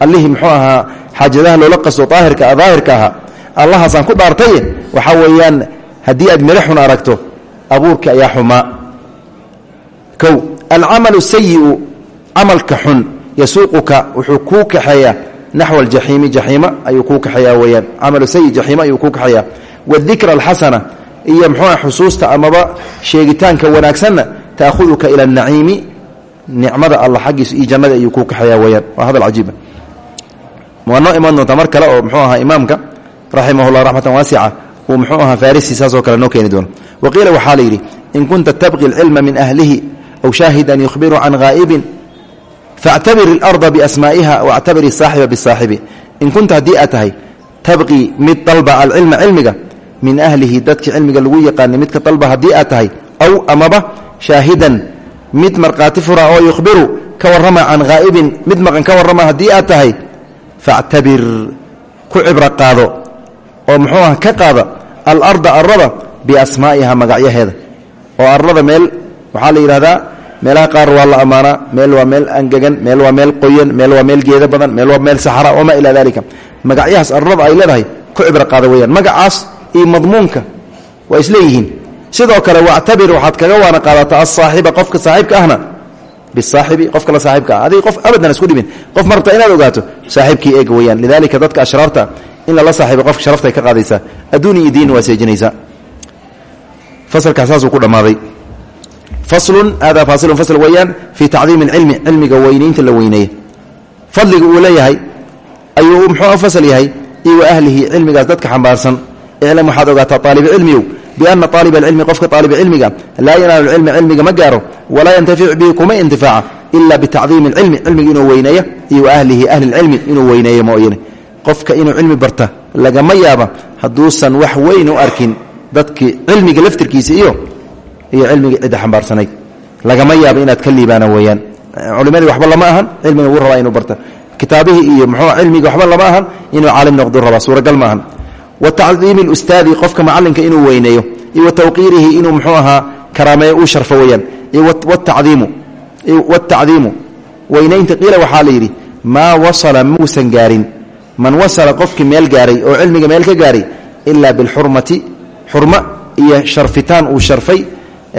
Allihii muxuu ahaa xaajadaha loola qaso aahirka daahirka ahaa. Allahaasaan ku dhaartaye waxaa weeyaan haddii aad miro xun aragto abuurka ayaa xumaa. Kow alcamalu xun yasuuquka wuxuu kuu kaxeeyaa naxw aljaxiimi jaxiima ayuu kuu kaxeeyaa weyaan camalu sayi jaxiima ayuu kuu kaxeeyaa wadikra alxasana iyo mxuua xusuusta amaba sheegitaanka wanaagsanna taakhuduka ila anaciimi nicmada alla xaggiisa iyo jannada ayuu kuu kaxeeyaa weyaan waa hadal cajiiba waa noo imaan doontaa mar kale oo mxuu ahaa imaamka raximah llah raxmatan waasica uu mxuu ahaa farisi saasoo kale noo keeni doono wa qiila waxaa la faactabir ilarda biasmaa'iha wactabir isaaxiba bisaaxibi in kunta haddii aad tahay tabqii mid dalba alcilma cilmiga min ahlihi dadki cilmiga lagu yaqaanay midka dalba haddii aad tahay aw amaba shaahidan mid markhaati fura oo yukhbiru ka warrama can haa'ibin mid maqan ka warrama haddii aad tahay factabir ku cibro qaado oo muxuu ah ka qaada alarda arada biasmaa'iha magacyaheeda oo arada meel waxaa la yidhahdaa meelaha qaar waa la ammaanaa meel waa meel angegan meel waa meel qoyan meel waa meel geeda badan meel waa meel saxra wamaa ilaa dalika magacyahaas arada ay leedahay ku cibro qaada weyaan magacaas iyo madmuunka waa isleeyihiin sidoo kale wactabir waxaad kaga waana qaadataa asaaxiba qofka saaxiibka ahna. Bisaaxibi qofka la saaxiibka ah. Qof abadan isku dhibin qof marta inaad ogaato saaxiibkii eega weyaan lidalika dadka ashraarta in lala saaxiibo qofka sharaftay ka qaadaysaa adduun iyo diin waa seejinaysaa fasalkaas saasuu ku dhammaaday faslun haadaa faasilun fasl weeyaan fii tacdiimi alcilmi cilmiga weynaynta la weyneeye. Fadliga uu leeyahay ayuu muxuu fasal yahay iyo wa ahlihi cilmigaas dadka xambaarsan. Iclam waxaad ogaataa aalibcilmiyow biana aalib alcilmi qofka aalibcilmiga laa yanaalu cilma cilmiga ma gaaro walaa yantaficu bihi kuma intifaaca ila bitacdiimi alcilmi cilmiga inuu weyneeyo iyo wa ahlihi ahli lcilmi inuu weyneeyo mooyane. Qofka inuu cilmi barta lagama yaaba cilmiga iyo cilmigii cidda xambaarsanayd lagama yaaba inaad ka liibaana weeyaan. Culimadii waxba lama ahan cilmiga wuu rabaa inuu barta. Kitaabihii iyo muxuu cilmiga waxba lama ahan inuu caalim noqdu rabaa suuragal ma ahan. Wa tacdiimi lustaadi qofka macalinka inuu weyneeyo. Iyo tawqiirihi inuu muxuu ahaa karaameeyo uu sharfo weeyaan. Iyo watacdiimu weynaynta qiila waxaa la yidhi maa wasala muusan gaarin. Man wasala qofkii meel gaaray oo cilmiga meel ka gaaray ilaa bilxurmati xurmo iyo sharfitaan uu sharfay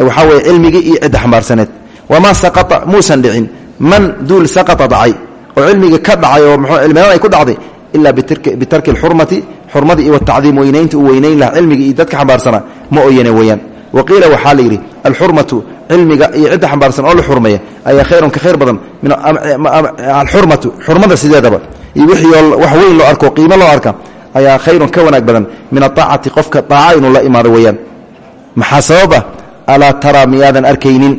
waxaa weye cilmigii iyo cidda xambaarsaneed. Wamaa saqaa muusan dhicin. Man duul saqata dhacay oo cilmiga ka dhacay oo mxuu cilmilaan ay ku dhacday ilaa bitarki alxurmati xurmadii iyo watacdiim weynaynta weynayn laha cilmigii iyo dadka xambaarsanaa ma oyane weeyaan. Wa qiila waxaa la yidhi alxurmatu cilmiga iyo cidda xambaarsan oo la xurmeeya ayaa khayrun ka khayr badan min alxurmatu xurmada sideedaba. Iyo wixii wax weyn loo arko qiimo loo arka ayaa khayrun ka wanaag badan min aaacati qofka aaca la imaado weeyaan. Maxaa sabab alaa taraa miyaadan arkaynin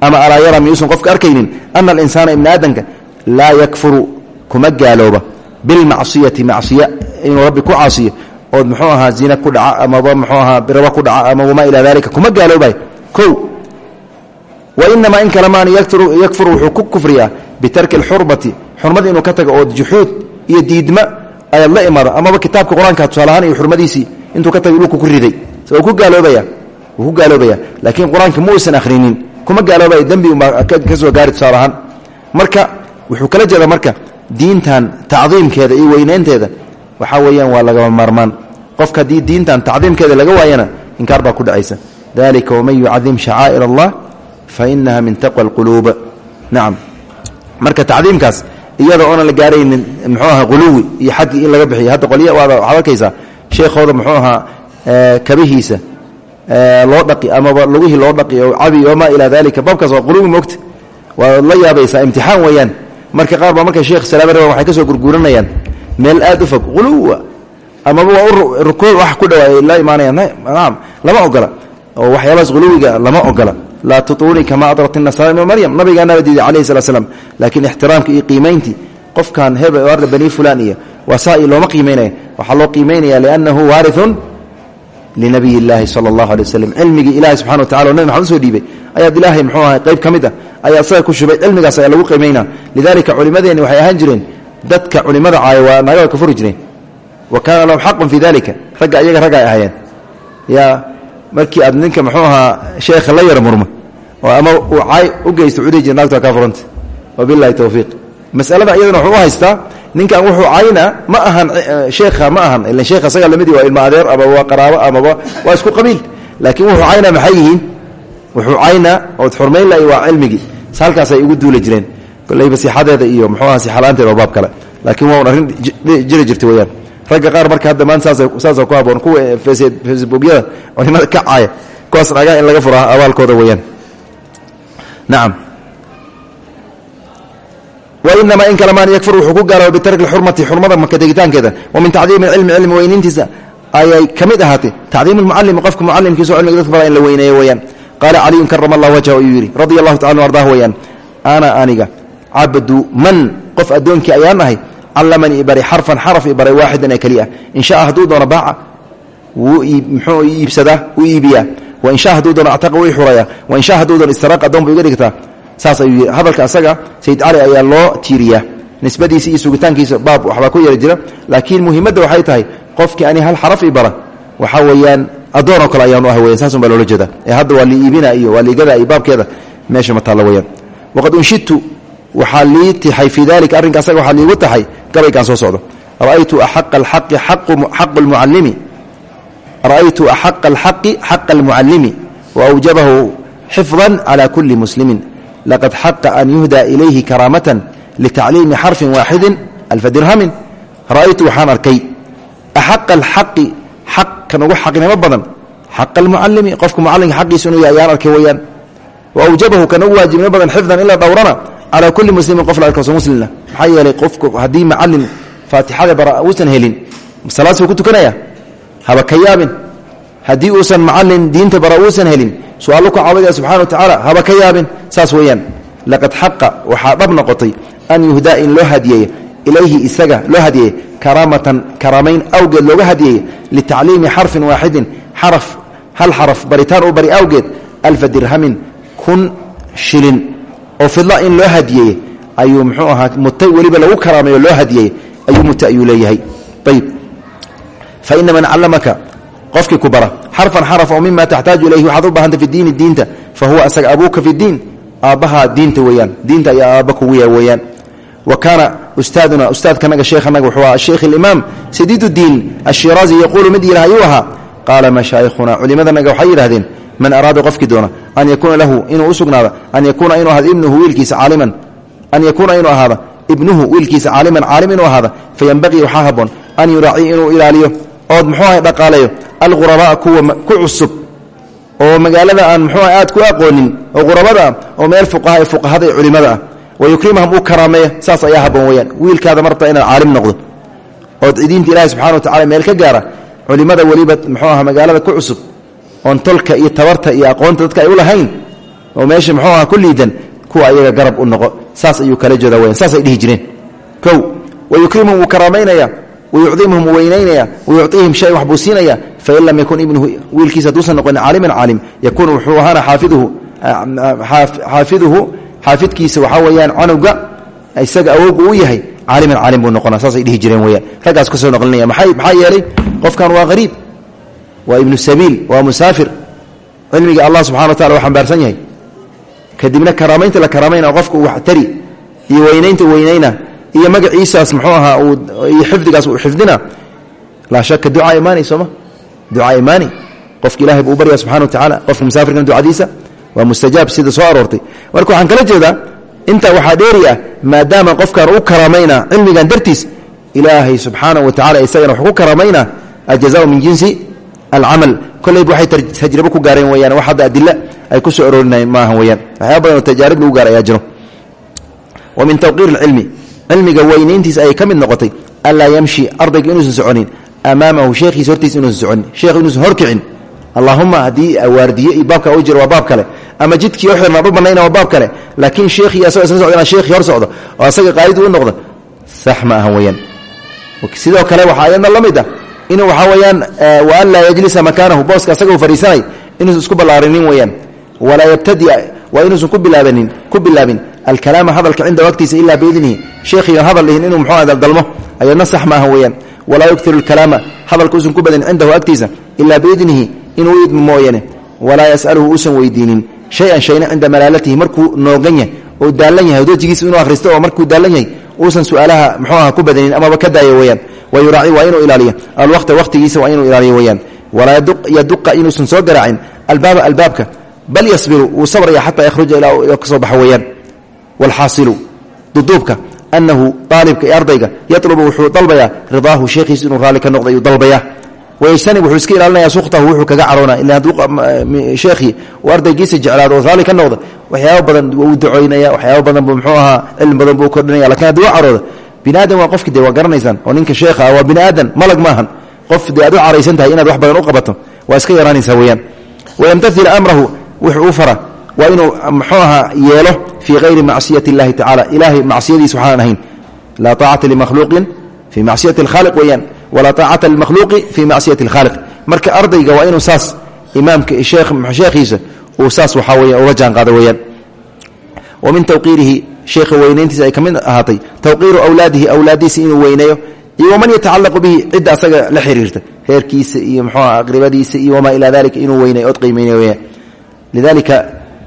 ama alaa yara miyuusan qofka arkaynin ana alinsaana ibni aadamka laa yakfuru kuma gaalooba bilmacsiyati macsiya inuu rabbi ku caasiyo ood muxuu ahaa zina ku dhaca amaba muxuu ahaa biraba ku dhaca ama wamaa ilaa dalika kuma gaaloobay o wainamaa in kalamaan yakfuru wuxuu ku kufriyaa bitarki alxurbati xurmada inuu ka tago oo juxuud iyo diidma ayaad la imaado amaba kitaabka qur'aanka tusaalahaan iyo xurmadiisii intuu ka tago dhulku ku riday. Ku gaaloobaya wuu ku gaaloobaya laakiin qur'aanka ma kuma gaaloobaya dembi umbaa ka soo gaari tusaalahaan marka wuxuu kala jeeda marka diintan tacdiimkeeda iyo weynaynteeda. Waxaa weeyaan waa lagama maarmaan. Qofka haddii diintan tacdiimkeeda laga waayana inkaar baa ku dhacaysa. Dalika waman yucadim shacaa'ir allah fa inaha min taqwa alquluub. Nacam marka tacdiimkaas iyada oonan la gaaraynin muxuu ahaa quluwi iyo xaggii in laga bixiyo. Hadda qolya waad waxaad sheekhooda muxuu ahaa kabihiisa loo dhaqi amaba lugihii loo dhaqi oo cabi wamaa ilaa dalika baabkaas waa quluwi moogta waad la yaabaysaa imtixaan weeyaan. Marka qaar baa markay sheekh salaama rabaan waxay ka soo gurguuranayaan meel aad u fog. Quluwa amaba waa rukuuc wax ku dhawaay la imaanayaan. Naam lama ogola. Oo waxyaabahaas quluwiga lama ogola. Laa tutuunii kama adrat inasaara ibna maryam. Nabigaanaba diiday calayhi salaa slam laakiin ixtiraamka iyo qiimayntii qofkan hebe arda bani fulan iyo wasaa-i looma qiimaynaya waxaa loo qiimaynaya liannahu waarithun linabiy illaahi sala allahu alay waslem cilmigii ilahi subxana wa tacala o nabi maxamed u soo dhiibay ayaad ilaahay muxuu ahay qayb ka mid ah ayaa isaga ku shubay cilmigaas ayaa lagu qiimaynaa lidalika culimadeenni waxay ahaan jireen dadka culimada caaya waa naagada ka furi jireen wa kaana lahum xaqun fii dalika ragga iyaga ragga ay ahaayeen yaa markii aad ninka muxuu ahaa sheekha la yara murma oo ama ninkan wuxuu cayna ma ahan sheekha ma ahan. Ilan sheekha isaga la mid waa ilma adeer amaba waa qaraabo amaba waa isku qabiil. Laakiin wuxuu cayna maxay yihiin? Wuxuu cayna ood xurmayn lahay waa cilmigii. Halkaasay ugu duuli jireen. Koleyba sixadeeda iyo muxuu aha sixalaanteeda waa baab kale. Laakiin waa un arrin jiri jirta weyaan ragga qaar marka hadda maanta saasa ku haboon kuwa facebookyada culimada ka caaya kuwaas nagaa in laga furaa abaalkooda weyaan nacam wainamaa in kalamaan yakfur wuxuu ku gaarooba bitarki xurmati xurmada maka tegitaankeeda wa min tacdiimi cilmi cilmi weynintiisa ayay ka mid ahaatay. Tacdiim lmucalimi qofka mucalimkiiso cilmiga dadka bara in la weyneeyo weyaan. Qaala caliyun karama allah wajha ayuu yidhi radia allahu tacala ardah weyaan ana aniga cabdu man? Qof addoonkii ayaan ahay callamanii ibari xarfan xaraf ibaray waaxidan ee keliya in shaa hadduu doono baaca muxuu iibsadaa? Wuu iibiyaa. Wain shaa hadduu doono actaqa wuu xuraya wain shaa hadduu doono istaraaq addoon buu iga dhigtaa saas ayuu hadalka asaga sayid cali ayaa loo tiiriyaa. Nisbadiisa iyo sugitaankiisa baab waxbaa ku yari jira. Laakiin muhimadda waxay tahay qofkii ani hal xaraf i bara waxaa weeyaan kale ayaanu ah weyan saasun baa loola jeeda ee hadda waa liiibina iyo waa liigada iyo baabkeeda meesha ma taalla weyaan waqad unshidtu waxaa lii tixay fii dalika arrinka asaga waxaa liigu taxay gabaygaan soo socdo. Ra'aytu axaqa alxaqi xaqu lmucallimi ra'aytu axaqa alxaqi xaqa almucallimi waawjabahu xifdan cala kulli muslimin laqad xaqa an yuhda ilayhi karaamatan litacliimi xarfin waaxidin alfa dirhamin ra'aytu waxaan arkay axaqa alxaqi xaq kan ugu xaqnimo badan xaqa almucallimi qofka mucallimka xaqiisa inuu yahay ayaan arkay weyaan waawjabahu kan ugu waajibnimo badan xifdan in la dhowrana calaa kulli muslimin qof la arkaso muslimna maxaa yeelay qofku haddii macallin faatixada bara uusan helin salaad suu ku tukanaya haba ka yaabin haddii uusan macallin diinta bara uusan helin su'aallo ku caabudaya subxana wa tacaala haba ka yaabin saas weeyaan. Laqad xaqa waxaa dhab noqotay an yuhdaa in loo hadiyeeyo ilayhi isaga loo hadiyeeye karaamatan karaamayn awgeed looga hadiyeeye litacliimi xarfin waaxidin xaraf hal xaraf baritaan uu bari awgeed alfa dirhamin kun shilin. Oo fidla in loo hadiyeeye ayuu muxuu ahaa mutay weliba lagu karaameeyo loo qofkii ku bara. Xarfan xaraf oo mima taxtaaju ilayhi waxaad u baahanta fi diini diinta fa huwa asaga abuuka fi diin. Aabbaha diinta weeyaan. Diinta ayaa aabba kugu yaa weeyaan. Wa kaana ustaaduna ustaadkanaga sheekhanaga wuxuu ahaa sheekh alimaam sadiid diin ashiraazi yaquulu mid yidhah ayuu ahaa? Qaala mashaayikhuna culimadanaga waxay yidhahdeen man araada qofkii doona an yakuuna lahu inuu u sugnaado an yakuuna inuu ahaado ibnuhu wiilkiisa caaliman an yakuuna inuu ahaado ibnuhu wiilkiisa caaliman caalim inuu ilaaliyo ood muxuu ahay dhaqaalayo alghurabaa kuwa ku cusub oo magaalada aan muxuu aad ku aqoonin oo qurabada ah oo meel fuqaha ee fuqahada ee culimada ah wa yukrimahum uu saas ayaa haboon weyaan wiilkaada marta inaad caalim noqdo ood diinta ilahi subxana wa tacala meel ka gaara culimada weliba muxuu aha magaalada ku cusub oon tolka iyo tabarta iyo aqoonta dadka ay u lahayn oo meesha muxuu aha ku kuwa ayaga garab u noqo saas ayuu kala jeeda weyaan saasay dhihi jireen. Kow wayukrimuhum wuu karaamaynaya wayucdimuhum wuu weynaynaya wayucطihim shayan wax buu siinaya fain lam yakun ibnuhu wiilkiisa hadduusan noqonin caaliman caalim yakuun wuxuu ahaana xaafiduhu xaafidkiisa waxaa weeyaan canuga isaga awoog uu yahay caaliman caalim buu noqonaa saasay dhihi jireen weyaan raggaas ka soo noqlinaya maxaa yeelay qofkan waa hariib waa ibnu sabiil waa musaafir cilmiga allah subxana wa tacala waa xambaarsan yahay kadibna karaamaynta la karaamayna qofka uu tari iyo weynaynta weynayna iyo magaciisaas muxuu ahaa iyo xifdigaas uu xifdina? Laa shaka ducaa imaani sooma ducaa imaani qofka ilahay buu u baryaa subxana wa tacala qofka musaafirkan ducadiisa waa mustajaab sida soo aroortay. Marka waxaan kala jeedaa intaa waxaa dheeri ah maadaama qofkan u karaamayna cilmigan dartiis ilaahay subxaana wa tacala isagana wax ku karaamayna aljazaau min jinsi alcamal. Kolleyba waxay tajribo ku gaareen weyaan wax hadda adila ay ku soo aroorinayen maaha weyaan waxyaaba badan oo tajaarib lagu gaar ayaa jiro. Wa min tawqiir alcilmi cilmiga weynayntiisa ayay ka mid noqotay anlaa yamshi ardayga inuusan soconin amaamahu sheekhiisa hortiisa inuusan soconin sheekhu inuusan horkicin. Allahuma haddii waardiye iyo baabka u jiro waa baab kale ama jidkii o xirnaad u banayna waa baab kale laakiin sheekhii asagoo isla socda inaad sheekhii hor socdo oo asaga qaa'id u noqdo sax ma aha weyaan sidoo kale waxaa ayadna la mid ah inuu waxaa weyaan wa bilaabanin ku bilaabin alkalaama hadalka cinda waqtiisa ilaa biidnihi sheekhiian hadal dhihin inuu muxuu daldalmo ayadna sax maaha weyaan walaa yugtiru alkalaama hadalka uusan ku badin cindahu agtiisa ilaa biidnihi inuu idmo mooyane walaa yasaluhu uusan weydiinin shay-an shayna cinda malaalatihi markuu noogan yahay oo daallan yahay dojigiisa inuu ahristo oo markuu daallan yahay uusan su'aalaha muxuu aha ku badanin amaba ka daayo weyaan wa yuraaci waa inuu ilaaliyo alwaqta waqtigiisa waa inuu ilaaliyo weyaan walaa yaduqa inuusan soo garaacin albaaba waalxaasilu duduubka anahu aalibka ee ardayga yatlubu wuxuu dalbayaa ridaahu sheekhiisa inuu raalli ka noqdo ayuu dalbayaa wayajtanib wuxuu iska ilaalinaya suktahu wuxuu kaga caroona ila hadduu sheekhii uu ardaygiisa jeclaado oo raalli ka noqdo waxyaaba badan wuu ducoynaya waxyaaba badan buu muxuu ahaa cilmi badan buu kordhinaya laakiin hadduu carooda bini aadam waa qofki de waa garanaysaan oo ninka sheekha ah waa bini aadan malag maahan waa inuu muxuu ahaa yeelo fii hayri macsiyati اllahi tacala ilahay macsiyadiis waxaan ahayn laa طaacata limakhluuqin fii macsiyati اlkhaaliq weyaan walaa طaacata limakhluuqi fii macsiyati اlkhaaliq marka ardayga waa inuu saas imaamka sheekhiisa uu saas waxaa weya uga jaan qaado weyaan wa min tawqiirihi sheekha weynayntiisa ay ka mid ahaatay tawqiiru awlaadihi awlaadiisa inuu weyneeyo iyo waman yatacalaqu bihi cidda asaga la xiriirta heerkiisa iyo mxuuah aqribadiisa iyo wamaa ilaa dalika inuu weynay ood qiimeynay weyaan lidalika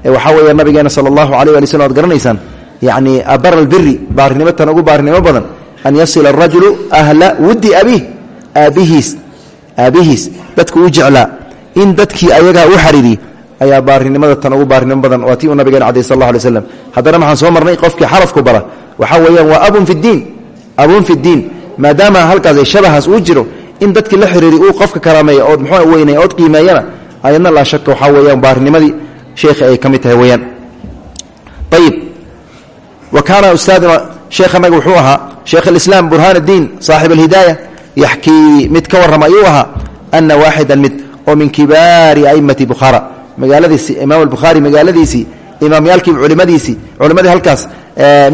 waxaa weeya nabigeena sala allahu alay wali slm ad garanaysaan yacni abara albiri ugu baarinimo badan an yasila arajulu ahla wuddi abiih aabbihiis aabbihiis dadku u jeclaa in dadkii ayagaa u xariiriy ayaa baarinimada tan ugu baarinimo badan waa uu nabigeena cadey sal alla alay slam haddana maxaan soo marnay qofkii xarafku bara waxaa weeyaan waa abun fi ddiin abun fi ddiin maadaama halkaas shabahaas uu jiro in dadkii la xiriiriy uu qofka karaameeya ood muxuu weynay ood qiimeeyana ayadna laa shaka waxaa weeyaan baarinimadii sheekhi ay ka mid tahay weyaan ayib wa kaana ustaaduna sheekhanaga wuxuu ahaa sheekh alislaam burhaan اddiin saaxib alhidaaya yaxkii mid ka warrama ayuu ahaa ana waaxidan mid oo min kibaari a'immati bukhaara magaaladiisii imaam albukhaari magaaladiisii imaamyaalkii culimadiisii culimadii halkaas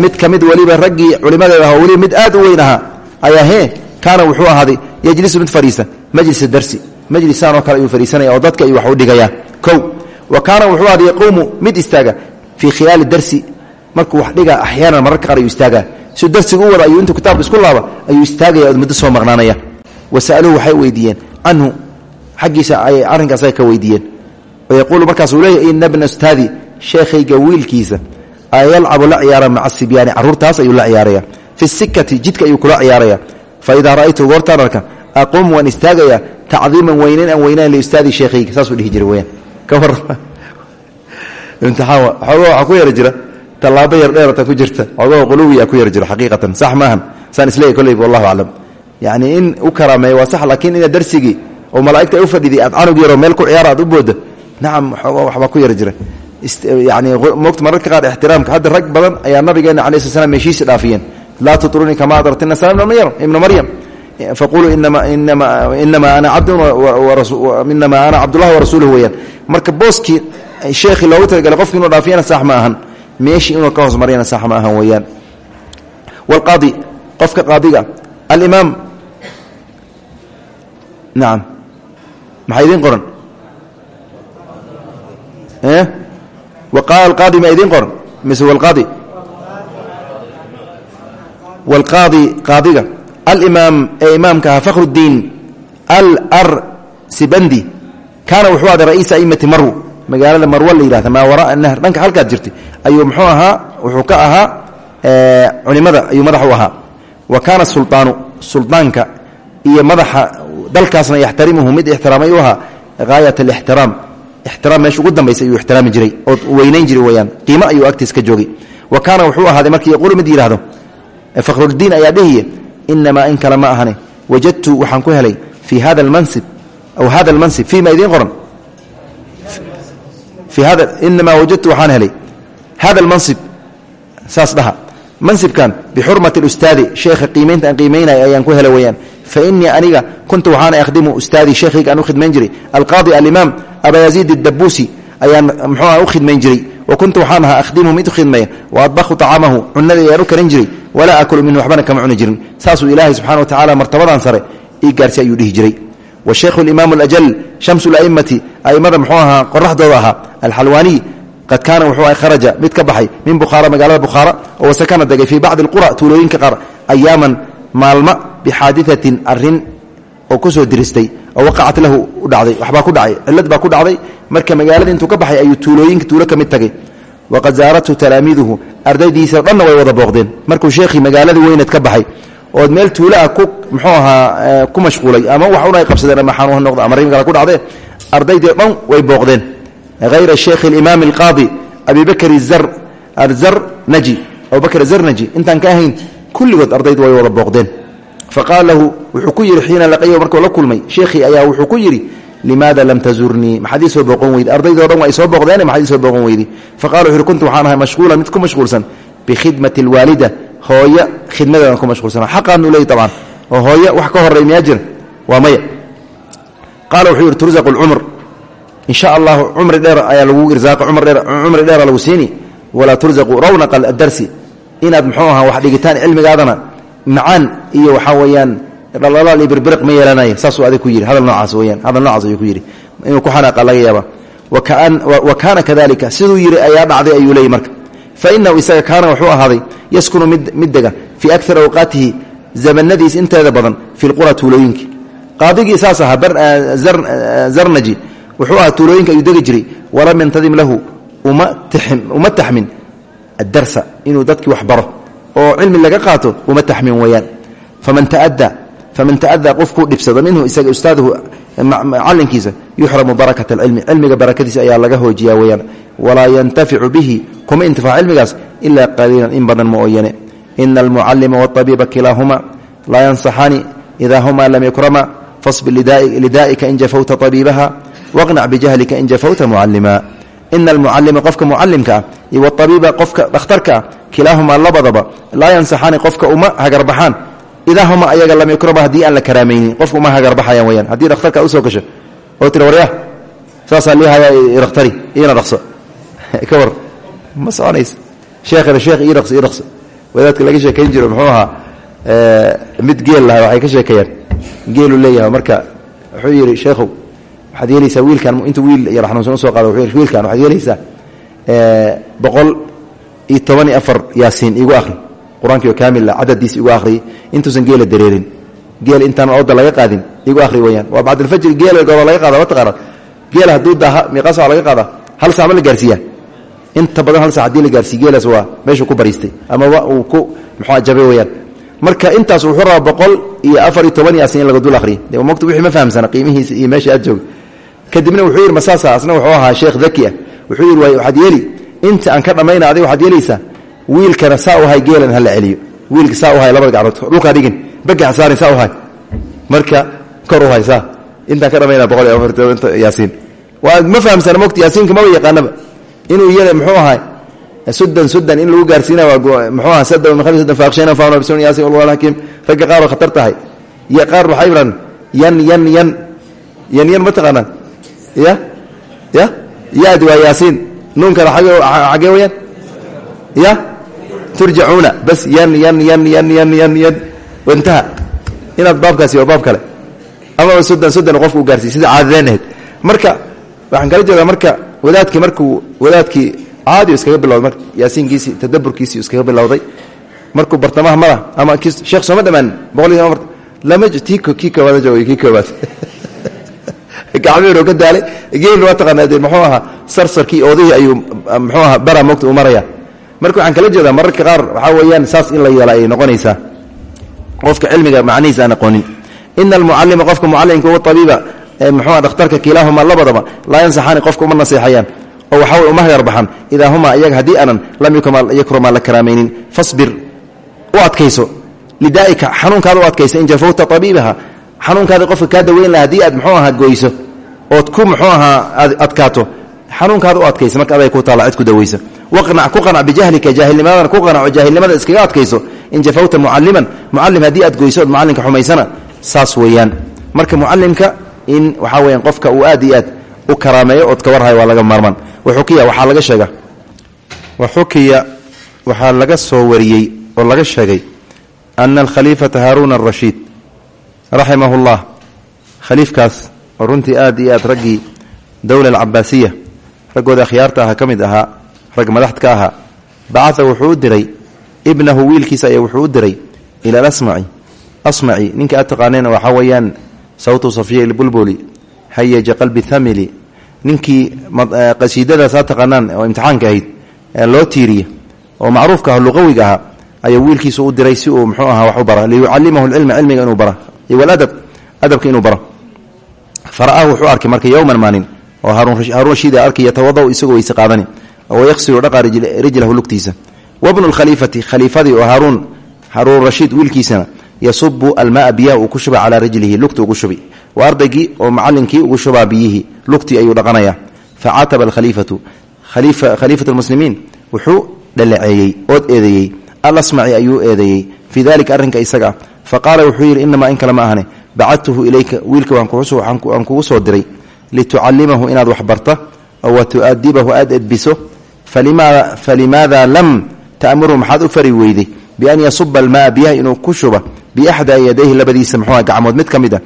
mid ka mid weliba raggii culimadeeda ahaa weliba mid aad u weyn ahaa ayaa hee kaana wuxuu ahaaday yejlisu mid fadhiista majlisa darsi. Majlisaan oo kale ayuu fadhiisanaya oo dadka ayuu wax u dhigayaa. Kow wa kaana wuxuu ahaaday yaquumu mid istaaga fii khilaali darsi. Markuu wax dhiga axyaanan mararka qaar ayuu istaagaa. Si darsiga u wada ayuu intuu kitaabka isku laaba ayuu istaagaya ood muddo soo maqnaanaya wa sa'aluuhu waxay weydiiyeen canhu xaggiisa ayay arrinkaas ay ka weydiiyeen. Wayaquulu markaasuu leeyahy ina bna ustaadi sheekhayga wiilkiisa ayalcabu la ciyaara maca sibyaani carruurtaas ayuu la ciyaaraya. Fi sikati jidka ayuu kula ciyaaraya. Fa idaa ra'aytu goortaan arka aquum waan istaagaya tacdiiman weynayn aan weynayn liustaadi sheekhayga. Saasuu dhihi jira weyaan waxaa ku yara jira tallaabo yar dheerata ku jirta. Xoogaha quluwiya ku yar jiro xaqiiqatan. Sax maahan saan isleeyahy kolleyba wallahu aclam. Yacni in u karaameeyo waa sax laakiin ina darsigii oo malaa'igta u fadhiday aad canug yaroo meel ku ciyaara u booda nacam xooga waxbaa ku yar jira. Yani moogta mararka qaar ixtiraamka hadda rag badan ayaa nabigeena alai sl slam heshiisi dhaafiyeen. Laa tutrunii kama adrati nasara ibna maryam faquluu inama ana cabdullahi warasuuluhu weyaan marka booskii sheekhii loogu talagalay qofki inuu dhaafiyana sax ma ahan meeshii inuu ka hoos mariyana sax ma ahan weeyaan waalqaadi qofka qaadiga alimaam nacam maxaa idiin qoran qaadi ma idiin qoran mise wlqaadi wlqaadi qaadiga alimaam ee imaamka ahaa fakhrudiin alrsibandi kaana wuxuu ahday ra'iisa aimati marw magaalada marwa la yihahda maa waraa nahr dhanka halkaad jirtay ayuu muxuu ahaa wuxuu ka ahaa culimada ayuu madax u ahaa. Wa kaana sulaanu suldaanka iyo madaxa dalkaasna yaxtarimuhu mid ixtiraamay u ahaa haayat alixtiraam ixtiraam meesha ugu dambaysa ayuu ixtiraami jiray oo weynayn jiray weyaan qiimo ayuu agtiis ka joogay. Wa kaana wuxuu ahaaday markii yaquulu mid yidhahdo fakhrudiin ayaa dhehiye inamaa in kale ma ahane wajadtu waxaan ku helay fii hada almansib aw hada almansib fii ma idiin qoran fii hada inamaa wajadtu waxaan helay hada almansib saas dhaha mansibkan bixurmati اlustaadi sheekha qiimaynta aan qiimaynaya ayaan ku helay weyaan fainii aniga kuntu waxaana akhdimu ustaadii sheekhayga aan u khidmayn jiray alqaadi alimaam aba yaziid اdabuusi ayaan mxuuah u khidmayn jiray wa kuntu waxaan ahaa akhdimuhu mid u khidmaya wa adbahu طacaamahu cunada ayaan u karin jiray walaa akulu minhu waxbana kama cuni jirin. Saasuu ilaahay subxana wa tacala martabadan sare ii gaarsi ayuu dhihi jiray. Washaykhu alimaam alajal shamsu la'immati a'immada muxuu ahaa qoraxdooda ahaa alxalwaaniy qad kaana wuxuu aha kharaja mid ka baxay min bukhaara magaalada bukhaara oo wasakana degay fii bacdi alqura tuulooyinka qaar ayaaman maalma bixaadiatin arrin oo ku soo diristay oo waqacat lahu dhacday waxbaa ku dhacay cilad baa ku dhacday. Marka magaalada intuu ka baxay waqad zaarathu talaamiiduhu ardaydiisa dhanna way wada booqdeen markuu sheekhii magaaladii weyneed ka baxay ood meel tuulo ah ku muxuu ahaa ku mashquulay ama wax un ay qabsadeen ama xanuun noqdo ama kale ku dhacdee ardaydii dhan way booqdeen hayra sheekhi alimaam alqaadi abi bakr arzarnaji abubakr azarnaji intaan ka ahayn kulligood ardaydu way wada booqdeen faqaala lahu wuxuu ku yidhi xiina laqiyahu markuu la kulmay sheekhii ayaa wuxuu ku yidhi limaada lam tazurnii maxaad ii soo booqon weydi ardaydoo dhan waa isoo booqdeene maxaad ii soo booqon weydi faqala wuxu uhi kuntu waxaan ahay mashquulan mid ku mashquulsan bikhidmati alwaalida hooya khidmadeedan ku mashquulsana xaqaanu leey tabcan oo hooye wax ka horey miyaa jira waa maya qaala wuxuu yidhi turzaqu lcumr in sha allahu cumri dheer ayaa lagu irsaaqa cumri dheera lagu siini walaa turzaqu rawnaqa adarsi inaad muxuu ahaa wax dhigitaan cilmigaadana macaan iyo waxaa weeyaan dhaldhalaal iyo birbiriq ma yeelanaya saasuu adig ku yidhi. Hadal noocaas weyaan hadal noocaas ayuu ku yidhi. Inuu ku xanaaqa laga yaaba wa kaana kadalika siduu yidhi ayaa dhacday ayuu leeyay marka. Fa inahu isaga kaana wuxuu ahaaday yaskunu mid dega fii akar awqaatihi zamanadiis inteeda badan fi lqura tuulooyinki. Qaadigii saas ahaa zarnaji wuxuu ahaa tuulooyinka ayuu degi jiray. Walam yantadim lahu uma taxmin addarsa inuu dadkii wax baro. Oo cilmi laga qaato uma taxmin weyaan faman taada faman ta'adaa qofkuu dhibsado minhu isaga ustaaduhu macalinkiisa yuxramu barakat alcilmi cilmiga barakadiisa ayaa laga hoojiyaa weyaan walaa yantaficu bihi kuma intifaac cilmigaas ilaa qaliilan in badan ma ooyane ina almucalima wاطabiiba kilaahuma laa yansaxani ida huma lam yukrama fasbir lidaa'ika in jafawta طabiibaha waqnac bijahlika in jafawta mucalima ina almucalima qofka mucalimka ah iyo wاطabiiba qofka dhakhtarka ah kilaahumaa labadaba laa yansaxani qofka uma hagarbaxaan idaa huma ayaga lam yukrama haddii aan la karaamaynin qofka uma hagarbaxayaan weyaan haddii dhakhtarka u soo gasho oo tiri warya saasaa liihaya idakhtari iina dhaqso ka war ma soconaysa sheekhina sheekh ii dhaqso ii dhaqso wadaadka laga sheekayn jiro muxuu ahaa mid geel lahaa waxay ka sheekeeyaan geelu leeyahay marka wuxuu yidhi sheekhow waxaad yeelaysaa wiilkan intuu wiil yar xanuunsan u soo qaada wuxuu yidhi wiilkan waxaad yeelaysaa boqol iyo toban iyo afar yaasiin igu akhri qur'aankii oo kaamil ah cadadiis igu akhriy intuusan geela dareerin. Geel intaan ooda laga qaadin igu akhri weyaan waa bacdalfajri geela gooba laga qaada ma taqaana geela hadduu daaha miiqaa sac laga qaada. Hal sac ma la gaarsiiyaa. Inta badan hal sac haddii la gaarsiiy geelaas waa meeshuu ku bariistay amaba uu ku muxua jabay weyaan marka intaas wuxuu rabaa boqol iyo afar iyo toban yaasiin in laga dul akhriya de mogta wixii ma fahamsana qiimihiisa iyo meesha aad joog kadibna wuxuu yidhi masaasa asna wuxuu ahaa sheekh daki ah. Wuxuu yidhi waxaad yeeli inta aan ka dhammayna adig waxaad yeelaysaa wiilkana saa u hay geelan hala celiyo. Wiilka saa u hay labada gacmood. Dhulkaa dhigin. Bagaxa saarin saa u hay. Marka kor u hay saa. Intaan ka dhammayna boqol iyo afarta yaasiin. Waa ma fahamsana mogta yaasiinka maba yaqaanaba. Inuu iyada muxuu ahaa sudan sudan in lagu gaarsiina waa muxuu aha sada min khamsi sudan faaqshayna fauna bisun yaasin walwal hakiim. Ragga qaar oo khatar tahay. Iyo qaar waxay yidhahan yan yan yan. Yan yan ma taqaanaan? Ya? Ya? Yaadi waa yaasiin. Nuunkana xagee weyaan ya turjacuuna bas yan yan yan yan yan yan yan intaha inaad baabkaasi waa baab kale. Amaba soddon soddon qofka u gaarsiy sida caadadeen ahayd. Marka waxaan kala jeedaa marka wadaadkii markuu wadaadkii caadi iskaga bilowday marka yaasiinkiisii tadaburkiisii iskaga bilowday. Markuu bartamaha mara ama sheekh sooma dhamaan boqol lama ti kii koobaad jooga kii koobaad *laughs* gacmihiinoo ka daalay geelna waa taqaanaa dee muxuu ahaa sarsarkii oodihii ayuu muxuu ahaa bara moogta uu maraya marka waxaan kala jeedaa mararka qaar waxaa weeyaan saas in la yeela noqonaysaa qofka cilmiga macnihiisa aan aqoonin. Ina almucalima qofka mucalimka wabiiba muxua dhakhtarka kilaahuma labadaba laa yansaxaani qofka uma naseexayaan. Oo waxaa way uma hagarbaxan idaa humaa iyaga haddii aanan lam yakrumaa la karaamaynin fasbir. U lidaaika xanuunkaada u in jafowta abiibaha xanuunkaada qofka kaa daweyn laha haddii aad muxuu ahaa goyso. Ood ku muxuu ahaa adkaato xanuunkaada u adkaysa marka aday ku taalla cid ku daweysa waqnac ku qanac bijahlika jaahilnimadana ku qanaco jaahilnimada iskaga adkayso. In jafawta mucaliman mucalim haddii aad goyso ood mucalimka saas weeyaan. Marka mucalimka in waxaa weyaan qofka uu aad iyo aad u karaameeyo ood ka warhayo waa laga maarmaan. Waxukiya waxaa laga sheega waxukiya waxaa laga soo wariyey oo laga sheegay ana alkhaliifata haaruuna arashiid raximahu llah khaliifkaas oo runtii aad iyo aad raggii dowla alcabaasiya raggooda akhyaarta aha ka mid ahaa rag madaxd ka ahaa bacaa wuxuu u diray ibnahu wiilkiisa ayaa wuxuu u diray ila alasmaci. Asmaci ninka aad taqaaneen waxaa sawtu safiya ilbulbuli hayaja qalbi thamili. Ninkii qasiidadaas aad taqaanaan oo imtixaanka ahayd loo tiiriye oo macruufka ah luqawiga ahaa ayaa wiilkiisa u diray si uu mxuu ahaa wax u bara liyucalimahu lcilma cilmiga inuu bara waladab adabka baro fara'ahu wuxuu arkay marka yowman maalin oo haruun rashiid arkay yatawadau isagoo weyse qaadani oo yaqsilu dhaqa rijlahu lugtiisa. Wabnu lkhaliifati khaliifadii oo haruun haruun rashiid wiilkiisana yasubu almaa biyaha uu ku shuba calaa rijlihi lugti ugu shubi wa oo macalinkii ugu shubaa biyihii lugtii ayuu dhaqanaya. Facataba alkhaliifatu khaliifat lmuslimiin wuxuu dhalaceeyey ood eedeeyey alasmaci ayuu eedeeyey. Fii dalika arrinka isaga faqaala wuxuu yidhi inamaa in kale ma ahne bacadtuhu ilayka wiilka waan kugu soo diray litucallimahu inaad wax barta wa tu'adibahu aad edbiso falimaada lam ta'murhu maxaad u fari weyday bian yasuba almaa biyaha inuu ku shuba biaxdaa yadayhi labadiisa muxuuha gacmood mid ka mid a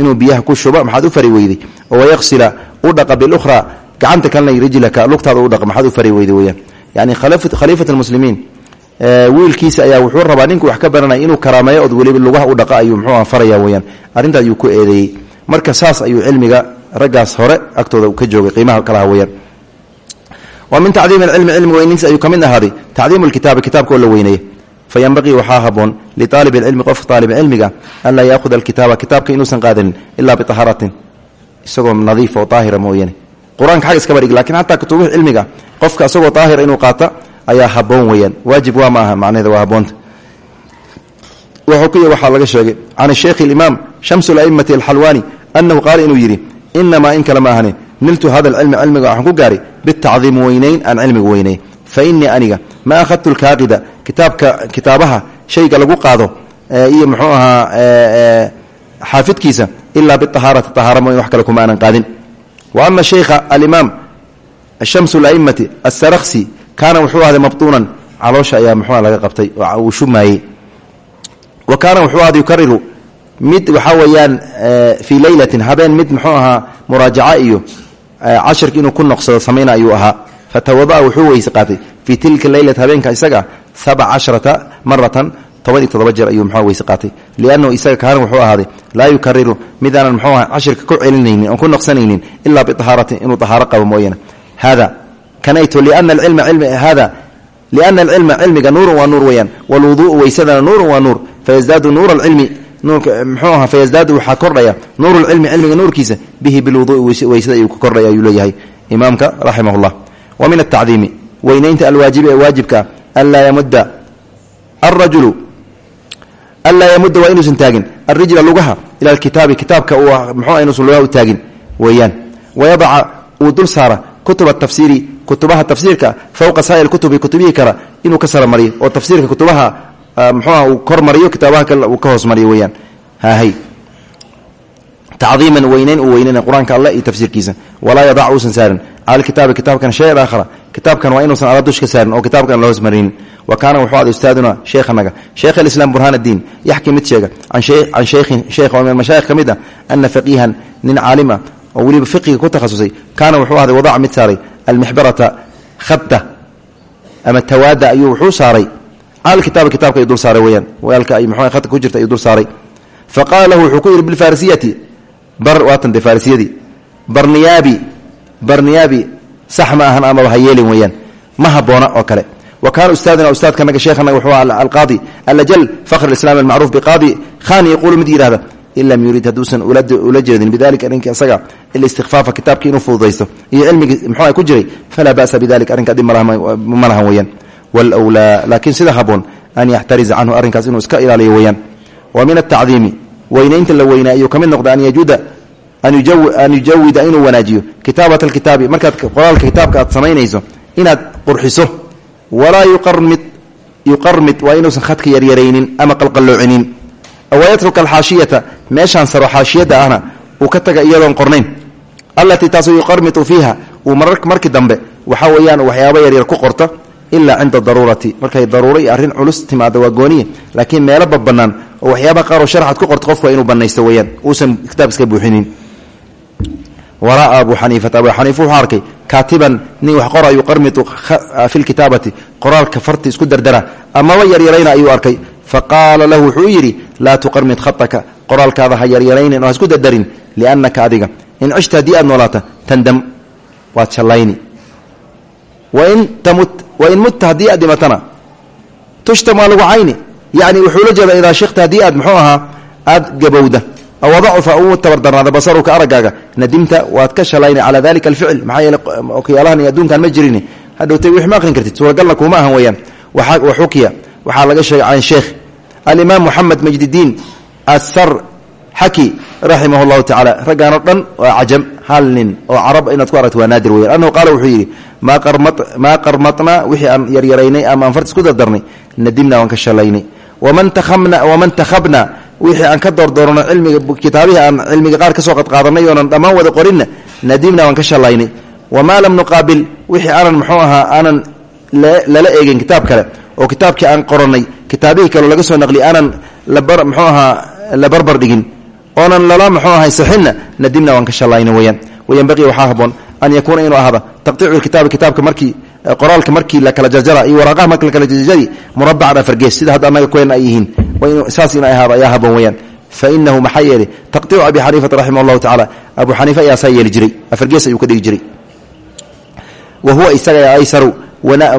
inuu biyaha ku shuba maxaad u fari weyday oo wayaqsila u dhaqa bilukhraa gacanta kalena rijlaka lugtaada u dhaqa maxaad u fari weyday weyaan yani khaliifat almuslimiin wiilkiisa ayaa wuxuu rabaa ninku wax ka baranaya inuu karaameeyo od weliba lugaha u dhaqa ayuu muxuuha faraya weyaan arrinta ayuu ku eedeeyey marka saas ayuu cilmiga raggaas hore agtooda ka joogay qiimaha kalaha weyaan wa min tacdiim cilmi cilmiga weyniintiisa ayuu ka mid ahaaday tacdiimu lkitaabi kitaabka oo la weyneeye fa yanbaqii waxaa haboon liaalib ilcilmi qofka aalib cilmiga an laa yaahuda alkitaaba kitaabka inuusan qaadanin ilaa biaharatin isagoo nadiif oo aahira mooyane. Qur'aanka xag iska badhig lakiin xataa kutubuhi cilmiga qofka isagoo daahira inuu qaata ayaa haboon weyaan waajib waa ma aha macnaheeda waa haboonta waxaa laga sheegay can sheikh imaam shams a'immati alxalwaani anahu qaala inuu yidhi inamaa in kale ma ahne niltu hada alcilmi cilmiga waxaan ku gaaray bitacdiim weynayn aan cilmiga weynay fa inii aniga ma akhadtu lkaaqida kitaabka kitaabaha shayga lagu qaado iyo muxuu ahaa xaafidkiisa ilaa biahaarati ahaara mooyn wax kale kuma aanan qaadin wa ama shaykha alimaam shams ala'immati asaraksi kaana wuxuu ahday mabtuunan caloosha ayaa muxuua laga qabtay oo uu mid waxaa weeyaan fii leylatin habeen mid muxuu ahaa muraajaca iyo cashirka inuu ku noqsado samayna ayuu ahaa. Fatawada'a wuxuu weyse qaatay fii tilka leylati habeenka isaga sabca casharata maratan toban iyo todoba jeer ayuu qaatay. Liannahu isaga kaana wuxuu ahaaday laa yukariru midaanan muxuu aha ku celinaynin oon ku noqsanaynin ilaa biahaaratin inuu ahaaro qabo mooyane hada kanayto liana alcilma hada liana alcilma cilmiga nuurun waa nuur weeyaan walwudu'u weysadana nuurun waa nuur fayasdaadu nuura alcilmi nuurka muxuu aha fayasdaadu waxaa kordhaya nuuru lcilmi cilmiga nuurkiisa bihi bilwudu'i weysada ayuu ka kordhaya ayuu leeyahay imaamka raximah llah wa min altacdiimi weynaynta alwaajibi ee waajibka anlaa yamudda arajulu anlaa yamudda waa inuusan taagin. Alrijla lugaha ila alkitaabi kitaabka uu muxuu inuusan lugaha u taagin weeyaan. Wayadaca uu dul saara kutub atafsiiri kutubaha tafsiirka fowqa saa'ir kutubi muxuuha uu kormariyo kitaabaha kale uu ka hoosmariyo weeyaan. Haahay tacdiiman weynayn uu weynayna qur'aanka alle iyo tafsiirkiisa. Walaa yadac uusan saarin cala kitaabi kitaabkan shayan aakhara. Kitaabkan waa inuusan ala dush ka saarin oo kitaabkan la hoos marinin. Wa kaana wuxuu aday ustaaduna sheekhanaga sheekh alislaam burhaan addiin yaxkii mid sheega can shaykhin sheekh oo min mashaayikh ka mid ah ana faqiihan nin caalim ah oo weliba fiqiga ku takhasusay kaana wuxuu ahday wadaca mid saaray almixbarata khadda ama cala kitaabi kitaabka ay dul saaray weyaan weelka ay mxu khadka ku jirta ayuu dul saaray. Fa qaala lahu wuxuu ku yidhi bilfarisiyati bar waatan dee farisiyadii barniyaabi barniyaabi sax ma ahan amaba ha yeelin weeyaan. Ma haboona oo kale. Wa kaana ustaadina ustaadkanaga sheekhanaga wuxuu aha alqaadi alajal fakhr islam almacruuf biqaadi. Khan yaquulu mid yihahda in lam yurid hadduusan ula jeedin bidalika arrinka isaga ilistikfaafa kitaabkii inuu fududaysto iyo cilmigii mxuu ku jiray falaa wlwlaa laakiin sida haboon an yaxtariza canhu arrinkaas inuu iska ilaaliyo weeyaan wa min atacdiimi weynaynta la weynaa ayuu ka mid noqda an yujawida inuu wanaajiyo kitaabat alkitaabi markaad qoraalka kitaabka aad samaynayso inaad qurxiso walaa yuqarmid waa inuusan khadka yaryaraynin ama qalqalloocinin wayatruka alxaashiyata meeshaan saro xaashiyadda ahna uu ka taga iyadoon qornayn allatii taasoo yuqarmitu fiiha uu markii dambe waxa weeyaan waxyaaba yaryar ku qorta ilaa cinda daruurati. Markay daruuro iyo arrin culus timaada waa gooniye. Laakiin meelo babannaan oo waxyaabaha qaaroo sharxad ku qorta qofku waa inuu banaysto weeyaan. Uusan kitaab iska buuxinin. Wara'a abu xaniifata abu xaniifa wuxuu arkay kaatiban wax qora yuqarmitu fi lkitaabati qoraalka farti isku dardara. Amaba yaryarayna ayuu arkay. Faqaala lahu wuxuu yidhi laa tuqarmid khataka qoraalkaada ha yaryaraynin oo ha isku dardarin. Liannaka adiga. In cishta haddii aad noolaata tandam. Waad shallayni wain tamut wain mutta haddii aad dhimatana tushtam waa lagu cayni. Yacni wuxuu la jeeda idaa shikta haddii aad muxuu ahaa aad gabowda. Aw dacufa uu tabardarnaada basaruka araggaaga nadimta waad ka shalayna calaa dalika alficil. Maxaa yeele okyaalahan iyo adduunkan ma jirin hadhowtay wix ma aqrin kartid. Suuragalna kuuma ahan weeyaan. Waxukiya waxaa laga sheegay can majdidiin asar xaki raximah llahu tacala raggaan oo dhan waa cajam hal nin oo carab inaad ku aragto waa naadir weyan annahu qaala wuxuu yidhi maa qarmatnaa wixii aan yaryaraynay ama aan fartis ku dardarnay nadimna waan ka shalaynay. Waman takhabna wixii aan ka doordooranno cilmiga kitaabihii aan cilmiga qaar ka soo qadqaadanay oonan dhammaan wada qorinna nadimna waan ka shallaynay wamaa lam nuqaabil wixii aanan muxuu ahaa aanan lala eegin kitaab kale oo kitaabkii aan qorannay kitaabihii kaleo laga soo naqliy aanan mxuu ahaa la barbar dhigin oonan lala muxuu ahay saxinna nadimna waan ka shallayna weyaan wayanbaqii waxaa haboon an yakuuna inuu ahada taqtiicu kitaabi kitaabka markii qoraalka markii la kala jarjara iyo waraaqaha marki la kala jarjari murabacan afargees sida hadda annaga kuwen ay yihiin. Saas ina ahaado ayaa haboon weyaan fainahu maxaa yeelay taqtiicu abi xaniifata raximah allahu tacala abu xaniifa ayaa saa yeeli jiray afargees ka dhigi jiray. Wa huwa isaga aysaru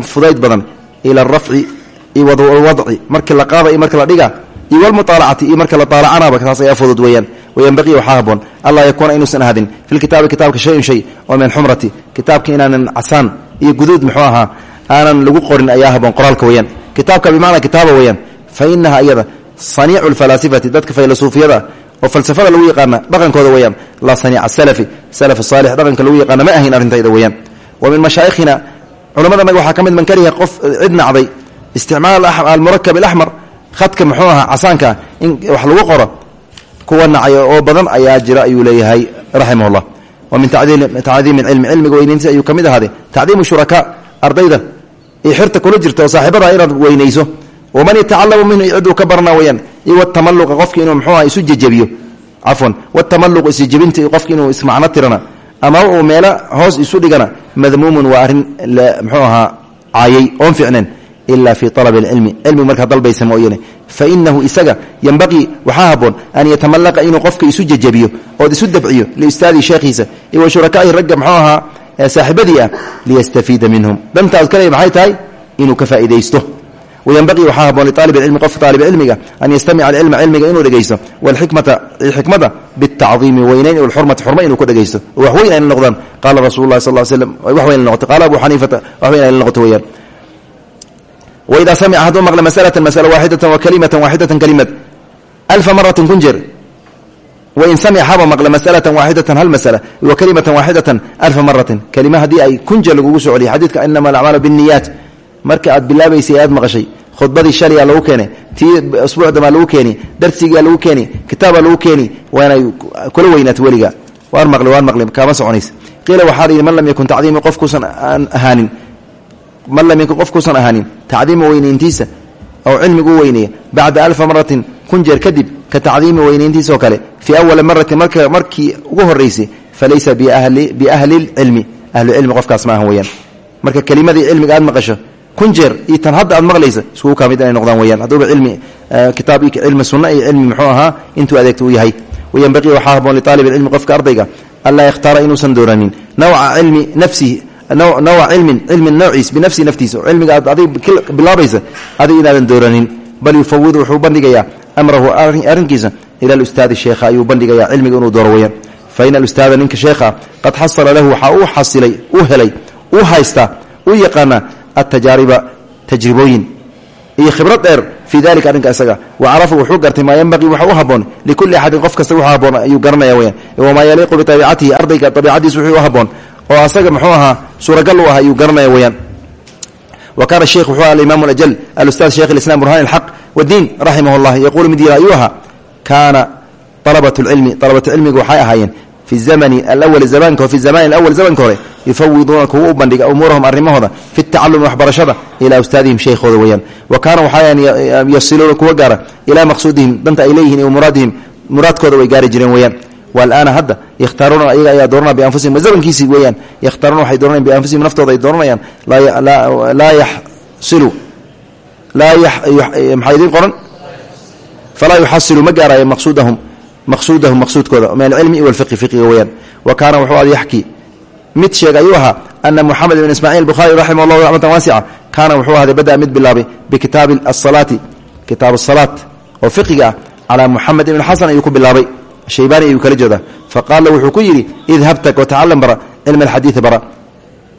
fudayd badan ila arafci iyo wadci markii la qaada marka la dhiga iyo walmuaalacati iyo marka la aalacanaba taas ayaa fudud weyaan wayanbaqii waxaa haboon allaa yakuuna inuusan ahadin fi lkitaabi kitaabka shayun shay oo min xumrati. Kitaabka inaanan casaan iyo guduud muxuu ahaa aanan lagu qorin ayaa haboon qoraalka weyaan kitaabka bimacnaa kitaaba weyaan fa inaha iyada saniicu lfalaasifati dadka faylasuufiyada oo falsafada lagu yaqaana dhaqankooda weyaan laa saniica salafi salaf saalix dhaqanka lagu yaqaana ma ahayn arrintayda weyaan wa min mashaayikhina culammadanaga waxaa ka mid man kariha qof cid nacday isticmaal almurakab alaxmar khadka muxuu ahaa casaanka in wax lagu qoro kuwa nacay oo badan ayaa jira ayuu leeyahay raximah llah wa min tacdiimi cilmi cilmiga weynayntiisa ayuu ka mid ahaaday. Tacdiimu ardayda iyo xirta kula jirta oo saaxiibada inaad weynayso. Waman yatacalamu minhu ciduu ka barana weyaan iyo watamaluqa qofki inuu mxuu aha isu jejebiyo. Cafwan watamaluq isjebinta qofki inuu ismacno tirana. Ama uu meelo hoos isu dhigana madmuumun waa arrin mxuu ahaa caayay oon ficneen ila fi alab اlcilmi cilmiga markaa dalbaysa mooyane fainahu isaga yanbaqii waxaa haboon an yatamalaqa inuu qofka isu jejebiyo ood isu dabciyo liustaadii sheekhiisa wa shurakaa'ihi ragga mxuu ahaa saaxibadii ah liyastafiida minhum dantaad kale maxay tahay inuu ka faa'iidaysto wayanbaqii waxaa haboon liaalib cilmi qofka aalib cilmiga an yastamica alcilma cilmiga inuu dhegaysto walxikmata xikmada bitacdiimi weynayn walxurmati xurma inuu ku dhegaysto wax weyn ayna noqdaan qaala rasul lah sal slm wax weyn noqoto qaala abu xaniifata wax weyn ayna noqoto weyaan wida samica hadduu maqla masalatan masala waaxidatan wa kalimatan waaxidatan kalimad alfa maratin kun jeer wain samic haba maqla masalatan waaxidatan hal masala wa kalimatan waaxidatan alfa maratin kelima haddii ay kun jeer lagugu soo celiya xadiidka inama alacmaalu binniyaat marka aad bilaabaysay aad maqashay khudbadii shaliyaa lagu keenay tii usbuucdamaa lagu keeni darsigaa lagu keeni kitaabaa lagu keeni waa inay kula weynaato weliga waan maqli waan maqli kaama soconays qiila waxaa layidhi man lam yakun tacdiimi qofkuusan aan ahaanin man lam yakun qofkuusan ahaanin tacdiima weynayntiisa oo cilmigu u weyneeya bacda alfa maratin kun jeer kadib ka tacdiimi weynayntiisaoo kale fii awali maratin markii ugu horraysay falaysa biahli lcilmi ahlucilmi qofkaas ma ahan weyaan marka kelimadii cilmiga aad maqasho kun jeer iyo tan hadda aad maqlaysa iskugu kaa mid inay noqdaan weyaan hadduuba cilmi kitaab cilmi sunna iyo cilmi muxuu ahaa intuu adeegto uu yahay. Wayanbaqii waxaa haboon liaalib ilcilmi ardayga anlaa yakhtaara inuusan dooranin nawca cilmi nafsihi nawca cilmin cilmin nawciis binafsihi naftiisa cilmiga aad adig bilaabaysa adig inaadan dooranin bal yufawidu wuxuu bandhigayaa amrahu arrinkiisa ila alustaadi sheekha ayuu bandhigayaa cilmiga inuu dooro weyaan fa ina alustaada ninka sheekha qad xasala lahu waxaa uu xasilay uu helay uu haystaa uu yaqaanaa atajaariba tajribooyin iyo khibrad dheer fii dalika arrinka isaga wa carafa wuxuu gartay maa yanbaqii waxa u haboon likulli axadin qof kasta wuxuu haboon ayuu u oo asaga muxuu ahaa suuragal u ah ayuu garanaya weyaan wa kaana sheikh wuxuu alimaam alajal alustad sheikh alislam burhan alxaq wadiin raximah llah yaquulu mid yira ayuu ahaa kaana alabat lcilmi alabatu cilmiga waxay ahaayeen fi zamani alawali zamanka fi zamani alawal zamanka hore yufawiduuna kuwa u bandhiga umuurahum arrimahooda fi tacalumi waxbarashada ilaa ustaadihim shaykhooda weyaan wa kaana waxaayan yasiluuna kuwa gaara walaana hadda yakhtaaruuna ayaga ayaa dooranaya bianfusihim. Zamankiisii weeyaan? Yakhtaaruuna waxay dooranayan bianfusihim naftooda ay dooranayaan. Laa yaxsilu. Laa maxaa idiin qoran? Falaa yuxasilu ma gaaraayo maqsuudahum maqsuudahum maqsuudkooda. Min alcilmi walfiqi fiqiga weyaan wa kaana wuxuu ad yaxki. Mid sheeg ayuu ahaa ana muxamed ibn ismaaciil bukhaari raximah llahu raxmatan waasica kaana wuxuu ahday bada mid bilaabay bikitaabi asalaati kitaab asalaat oo fiqiga ah calaa muxamed ibn xasan ayuu ku bilaabay shaybaani ayuu kala jeedaa. Faqaala wuxuu ku yidhi idhabtag watacalam bara cilma alxadiidi bara.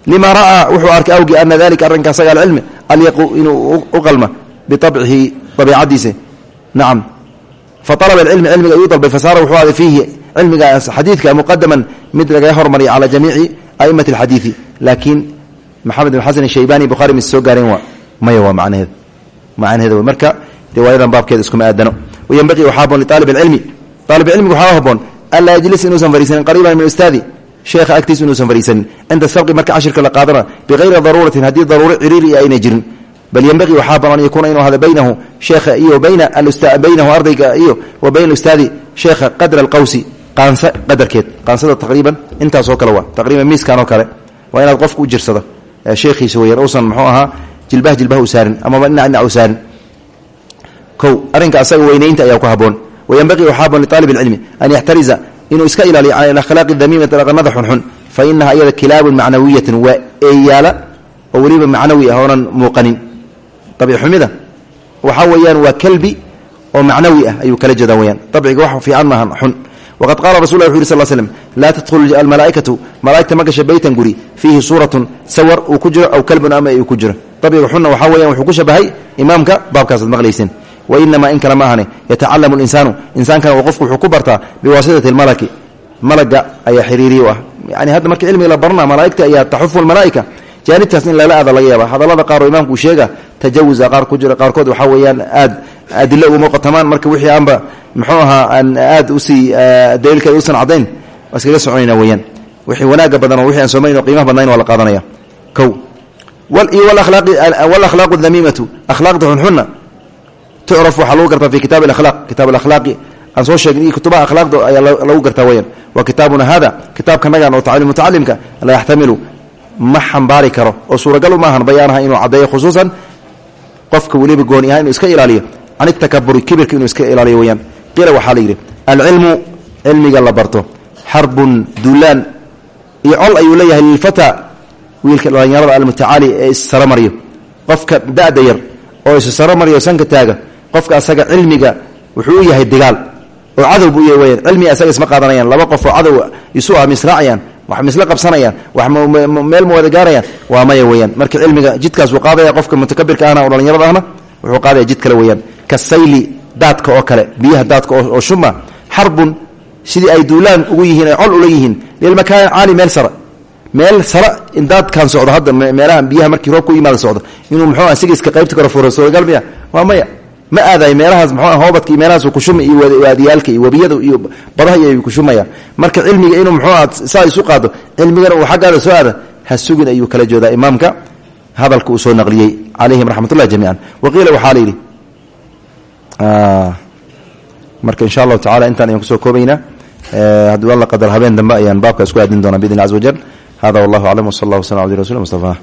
Lima ra'aa wuxuu arkay awgii ana dalika arrinka asaga alcilmi alyaqu inuu u qalma biabcihi abiicadiisa nacam faalaba alcilmi cilmiga ayuu dalbay fasaara wuxuu ahday fiihi cilmigaas xadiidka muqadaman mid lagaga hormariya calaa jamiici aimati alxadiidi laakiin maxamed bin xasan shaybani bukhari mis soo gaareen waa maya waa macnaheeda macnaheeda w marka riwaayadan baabkeeda iskuma aadano. Wayanbaqii waxaa haboon liaalib alcilmi aalib cilmiga waxaa haboon anlaa yajlis inuusan fariisanin qariiban min ustaadi sheekha agtiis inuusan fariisanin cinda sabqi marka cashirka la qaadana bikayri daruuratin haddii daruuro ciriiri ayna jirin bal ynbaqii waxaa banan an yakuuna inuu ahda baynahu sheekha iyo baynahu ardayga iyo wa bayna ustaadi sheekha qadra alqawsi qaanse qadarkeed qaansada taqriiban intaasoo kale waa taqriiban miiskan oo kale waa inaad qofku u jirsado sheekhiisa weyaan uusan muxuu ahaa jilbah jilbah u saarin amaba dhinac dhinac u saarin kow arrinka asaga weynaynta ayaa ku haboon wayanbaqii waxaa haboon liaalib ilcilmi an yaxtariza inuu iska ilaaliyo can alakhlaaqi damiimati dhaqanada xunxun fa inaha iyada kilaabun macnawiyatin waa eeyaala oo weliba macnawi ah oonan muuqanin abixumida waxaa weeyaan waa kalbi oo macnawi ah ayuu kala jeedaa weyaan abciga wax fiican maahan xun waqad qaala rasul wuxu yri sl slm laa tadkhulu almalaaikatu malaaigta ma gasha beytan guri fiihi suuratun sawar uu ku jiro aw kalbun ama wainamaa in kale ma ahane yatacalamu linsaanu insaankana qofku wuxuu ku bartaa biwaasitati malaki malaga ayaa xiriiriye u ah yani hadda marka cilmiga la barana malaaigta ayaa taxufu malaaika jaanibtaas in lala aada laga yaaba hadallada qaar oo imaamku sheega tajawuza qaar ku jira qaarkood waxaa weeyaan aad adilo uguma qotamaan marka wixii aanba muxuu ahaa aan aad u sii daliilka usan caddayn waa iskaga soconayna weyaan wixii wanaaga badan oo wixii aan soomayn oo qiimaha badnayn waa tucraf waxaa lagu gartaa fi kitaab alakhlaaq kitaab alakhlaaqi aan soo sheegin iyo kutubaha akhlaaqda ayaa lagu gartaa weyaan wa kitaabuna hada kitaabkanagan oo tacliim mutacallimka la yaxtamilu ma xambaari karo oo suuragal maahan bayaanaha inuu caddeeyo khusuusan qofka weliba gooni aha inuu iska ilaaliyo can itakaburi kibirka inuu iska ilaaliyo weyaan qiila waxaa la yidhi alcilmu cilmiga la barto xarbun duulaan iyo col ayuu leeyahay lilfata wiilka dhallinyarada almutacaali ee issaro qofka asaga cilmiga wuxuu u yahay digaal oo cadow buu yahay weyaan cilmiga asaga isma qaadanayaan laba qof oo cadow isu ah misraacayaan wax misla qabsanayaan wax meel ma gaarayaan waa maya weyaan marka cilmiga jidkaas wuu qaadaya qofka mutakabirka ahna oo dhallinyarada ahna wuxuu qaadaya jid kale weyaan kasayli daadka oo kale biyaha daadka oo shuma xarbun sidii ay duulaan ugu yihiin ay col ula yihiin lilmakaan caali meel sara meel sara in daadkan socdo hadda meelaha biyaha markii roob ku yimaada socdo inuu muxuu asiga iska qaybti karo furo suuragal miya waa maya ma aadayo meelahaas mxuu hoobadka meelahaas kushuma iyo waadiyaalka iyo webiyada iyo badaha iyo kushumaya marka cilmiga inuu mxuu saa isu qaado cilmigana uu xaggaada soo aada ha ayuu kala joodaa imaamka. Hadalka soo naqliyey calayhim raxmatullah jamiican. Waqiila waxaa la yidhi marka insha allahu tacala intaan ayaan ku soo koobaynaa hadduu alla qadar habeen dambe ayaan baabka isku aadin doonaa biidn wajal hada wallahu aclam wsal allah waslam abdi rasul mustafa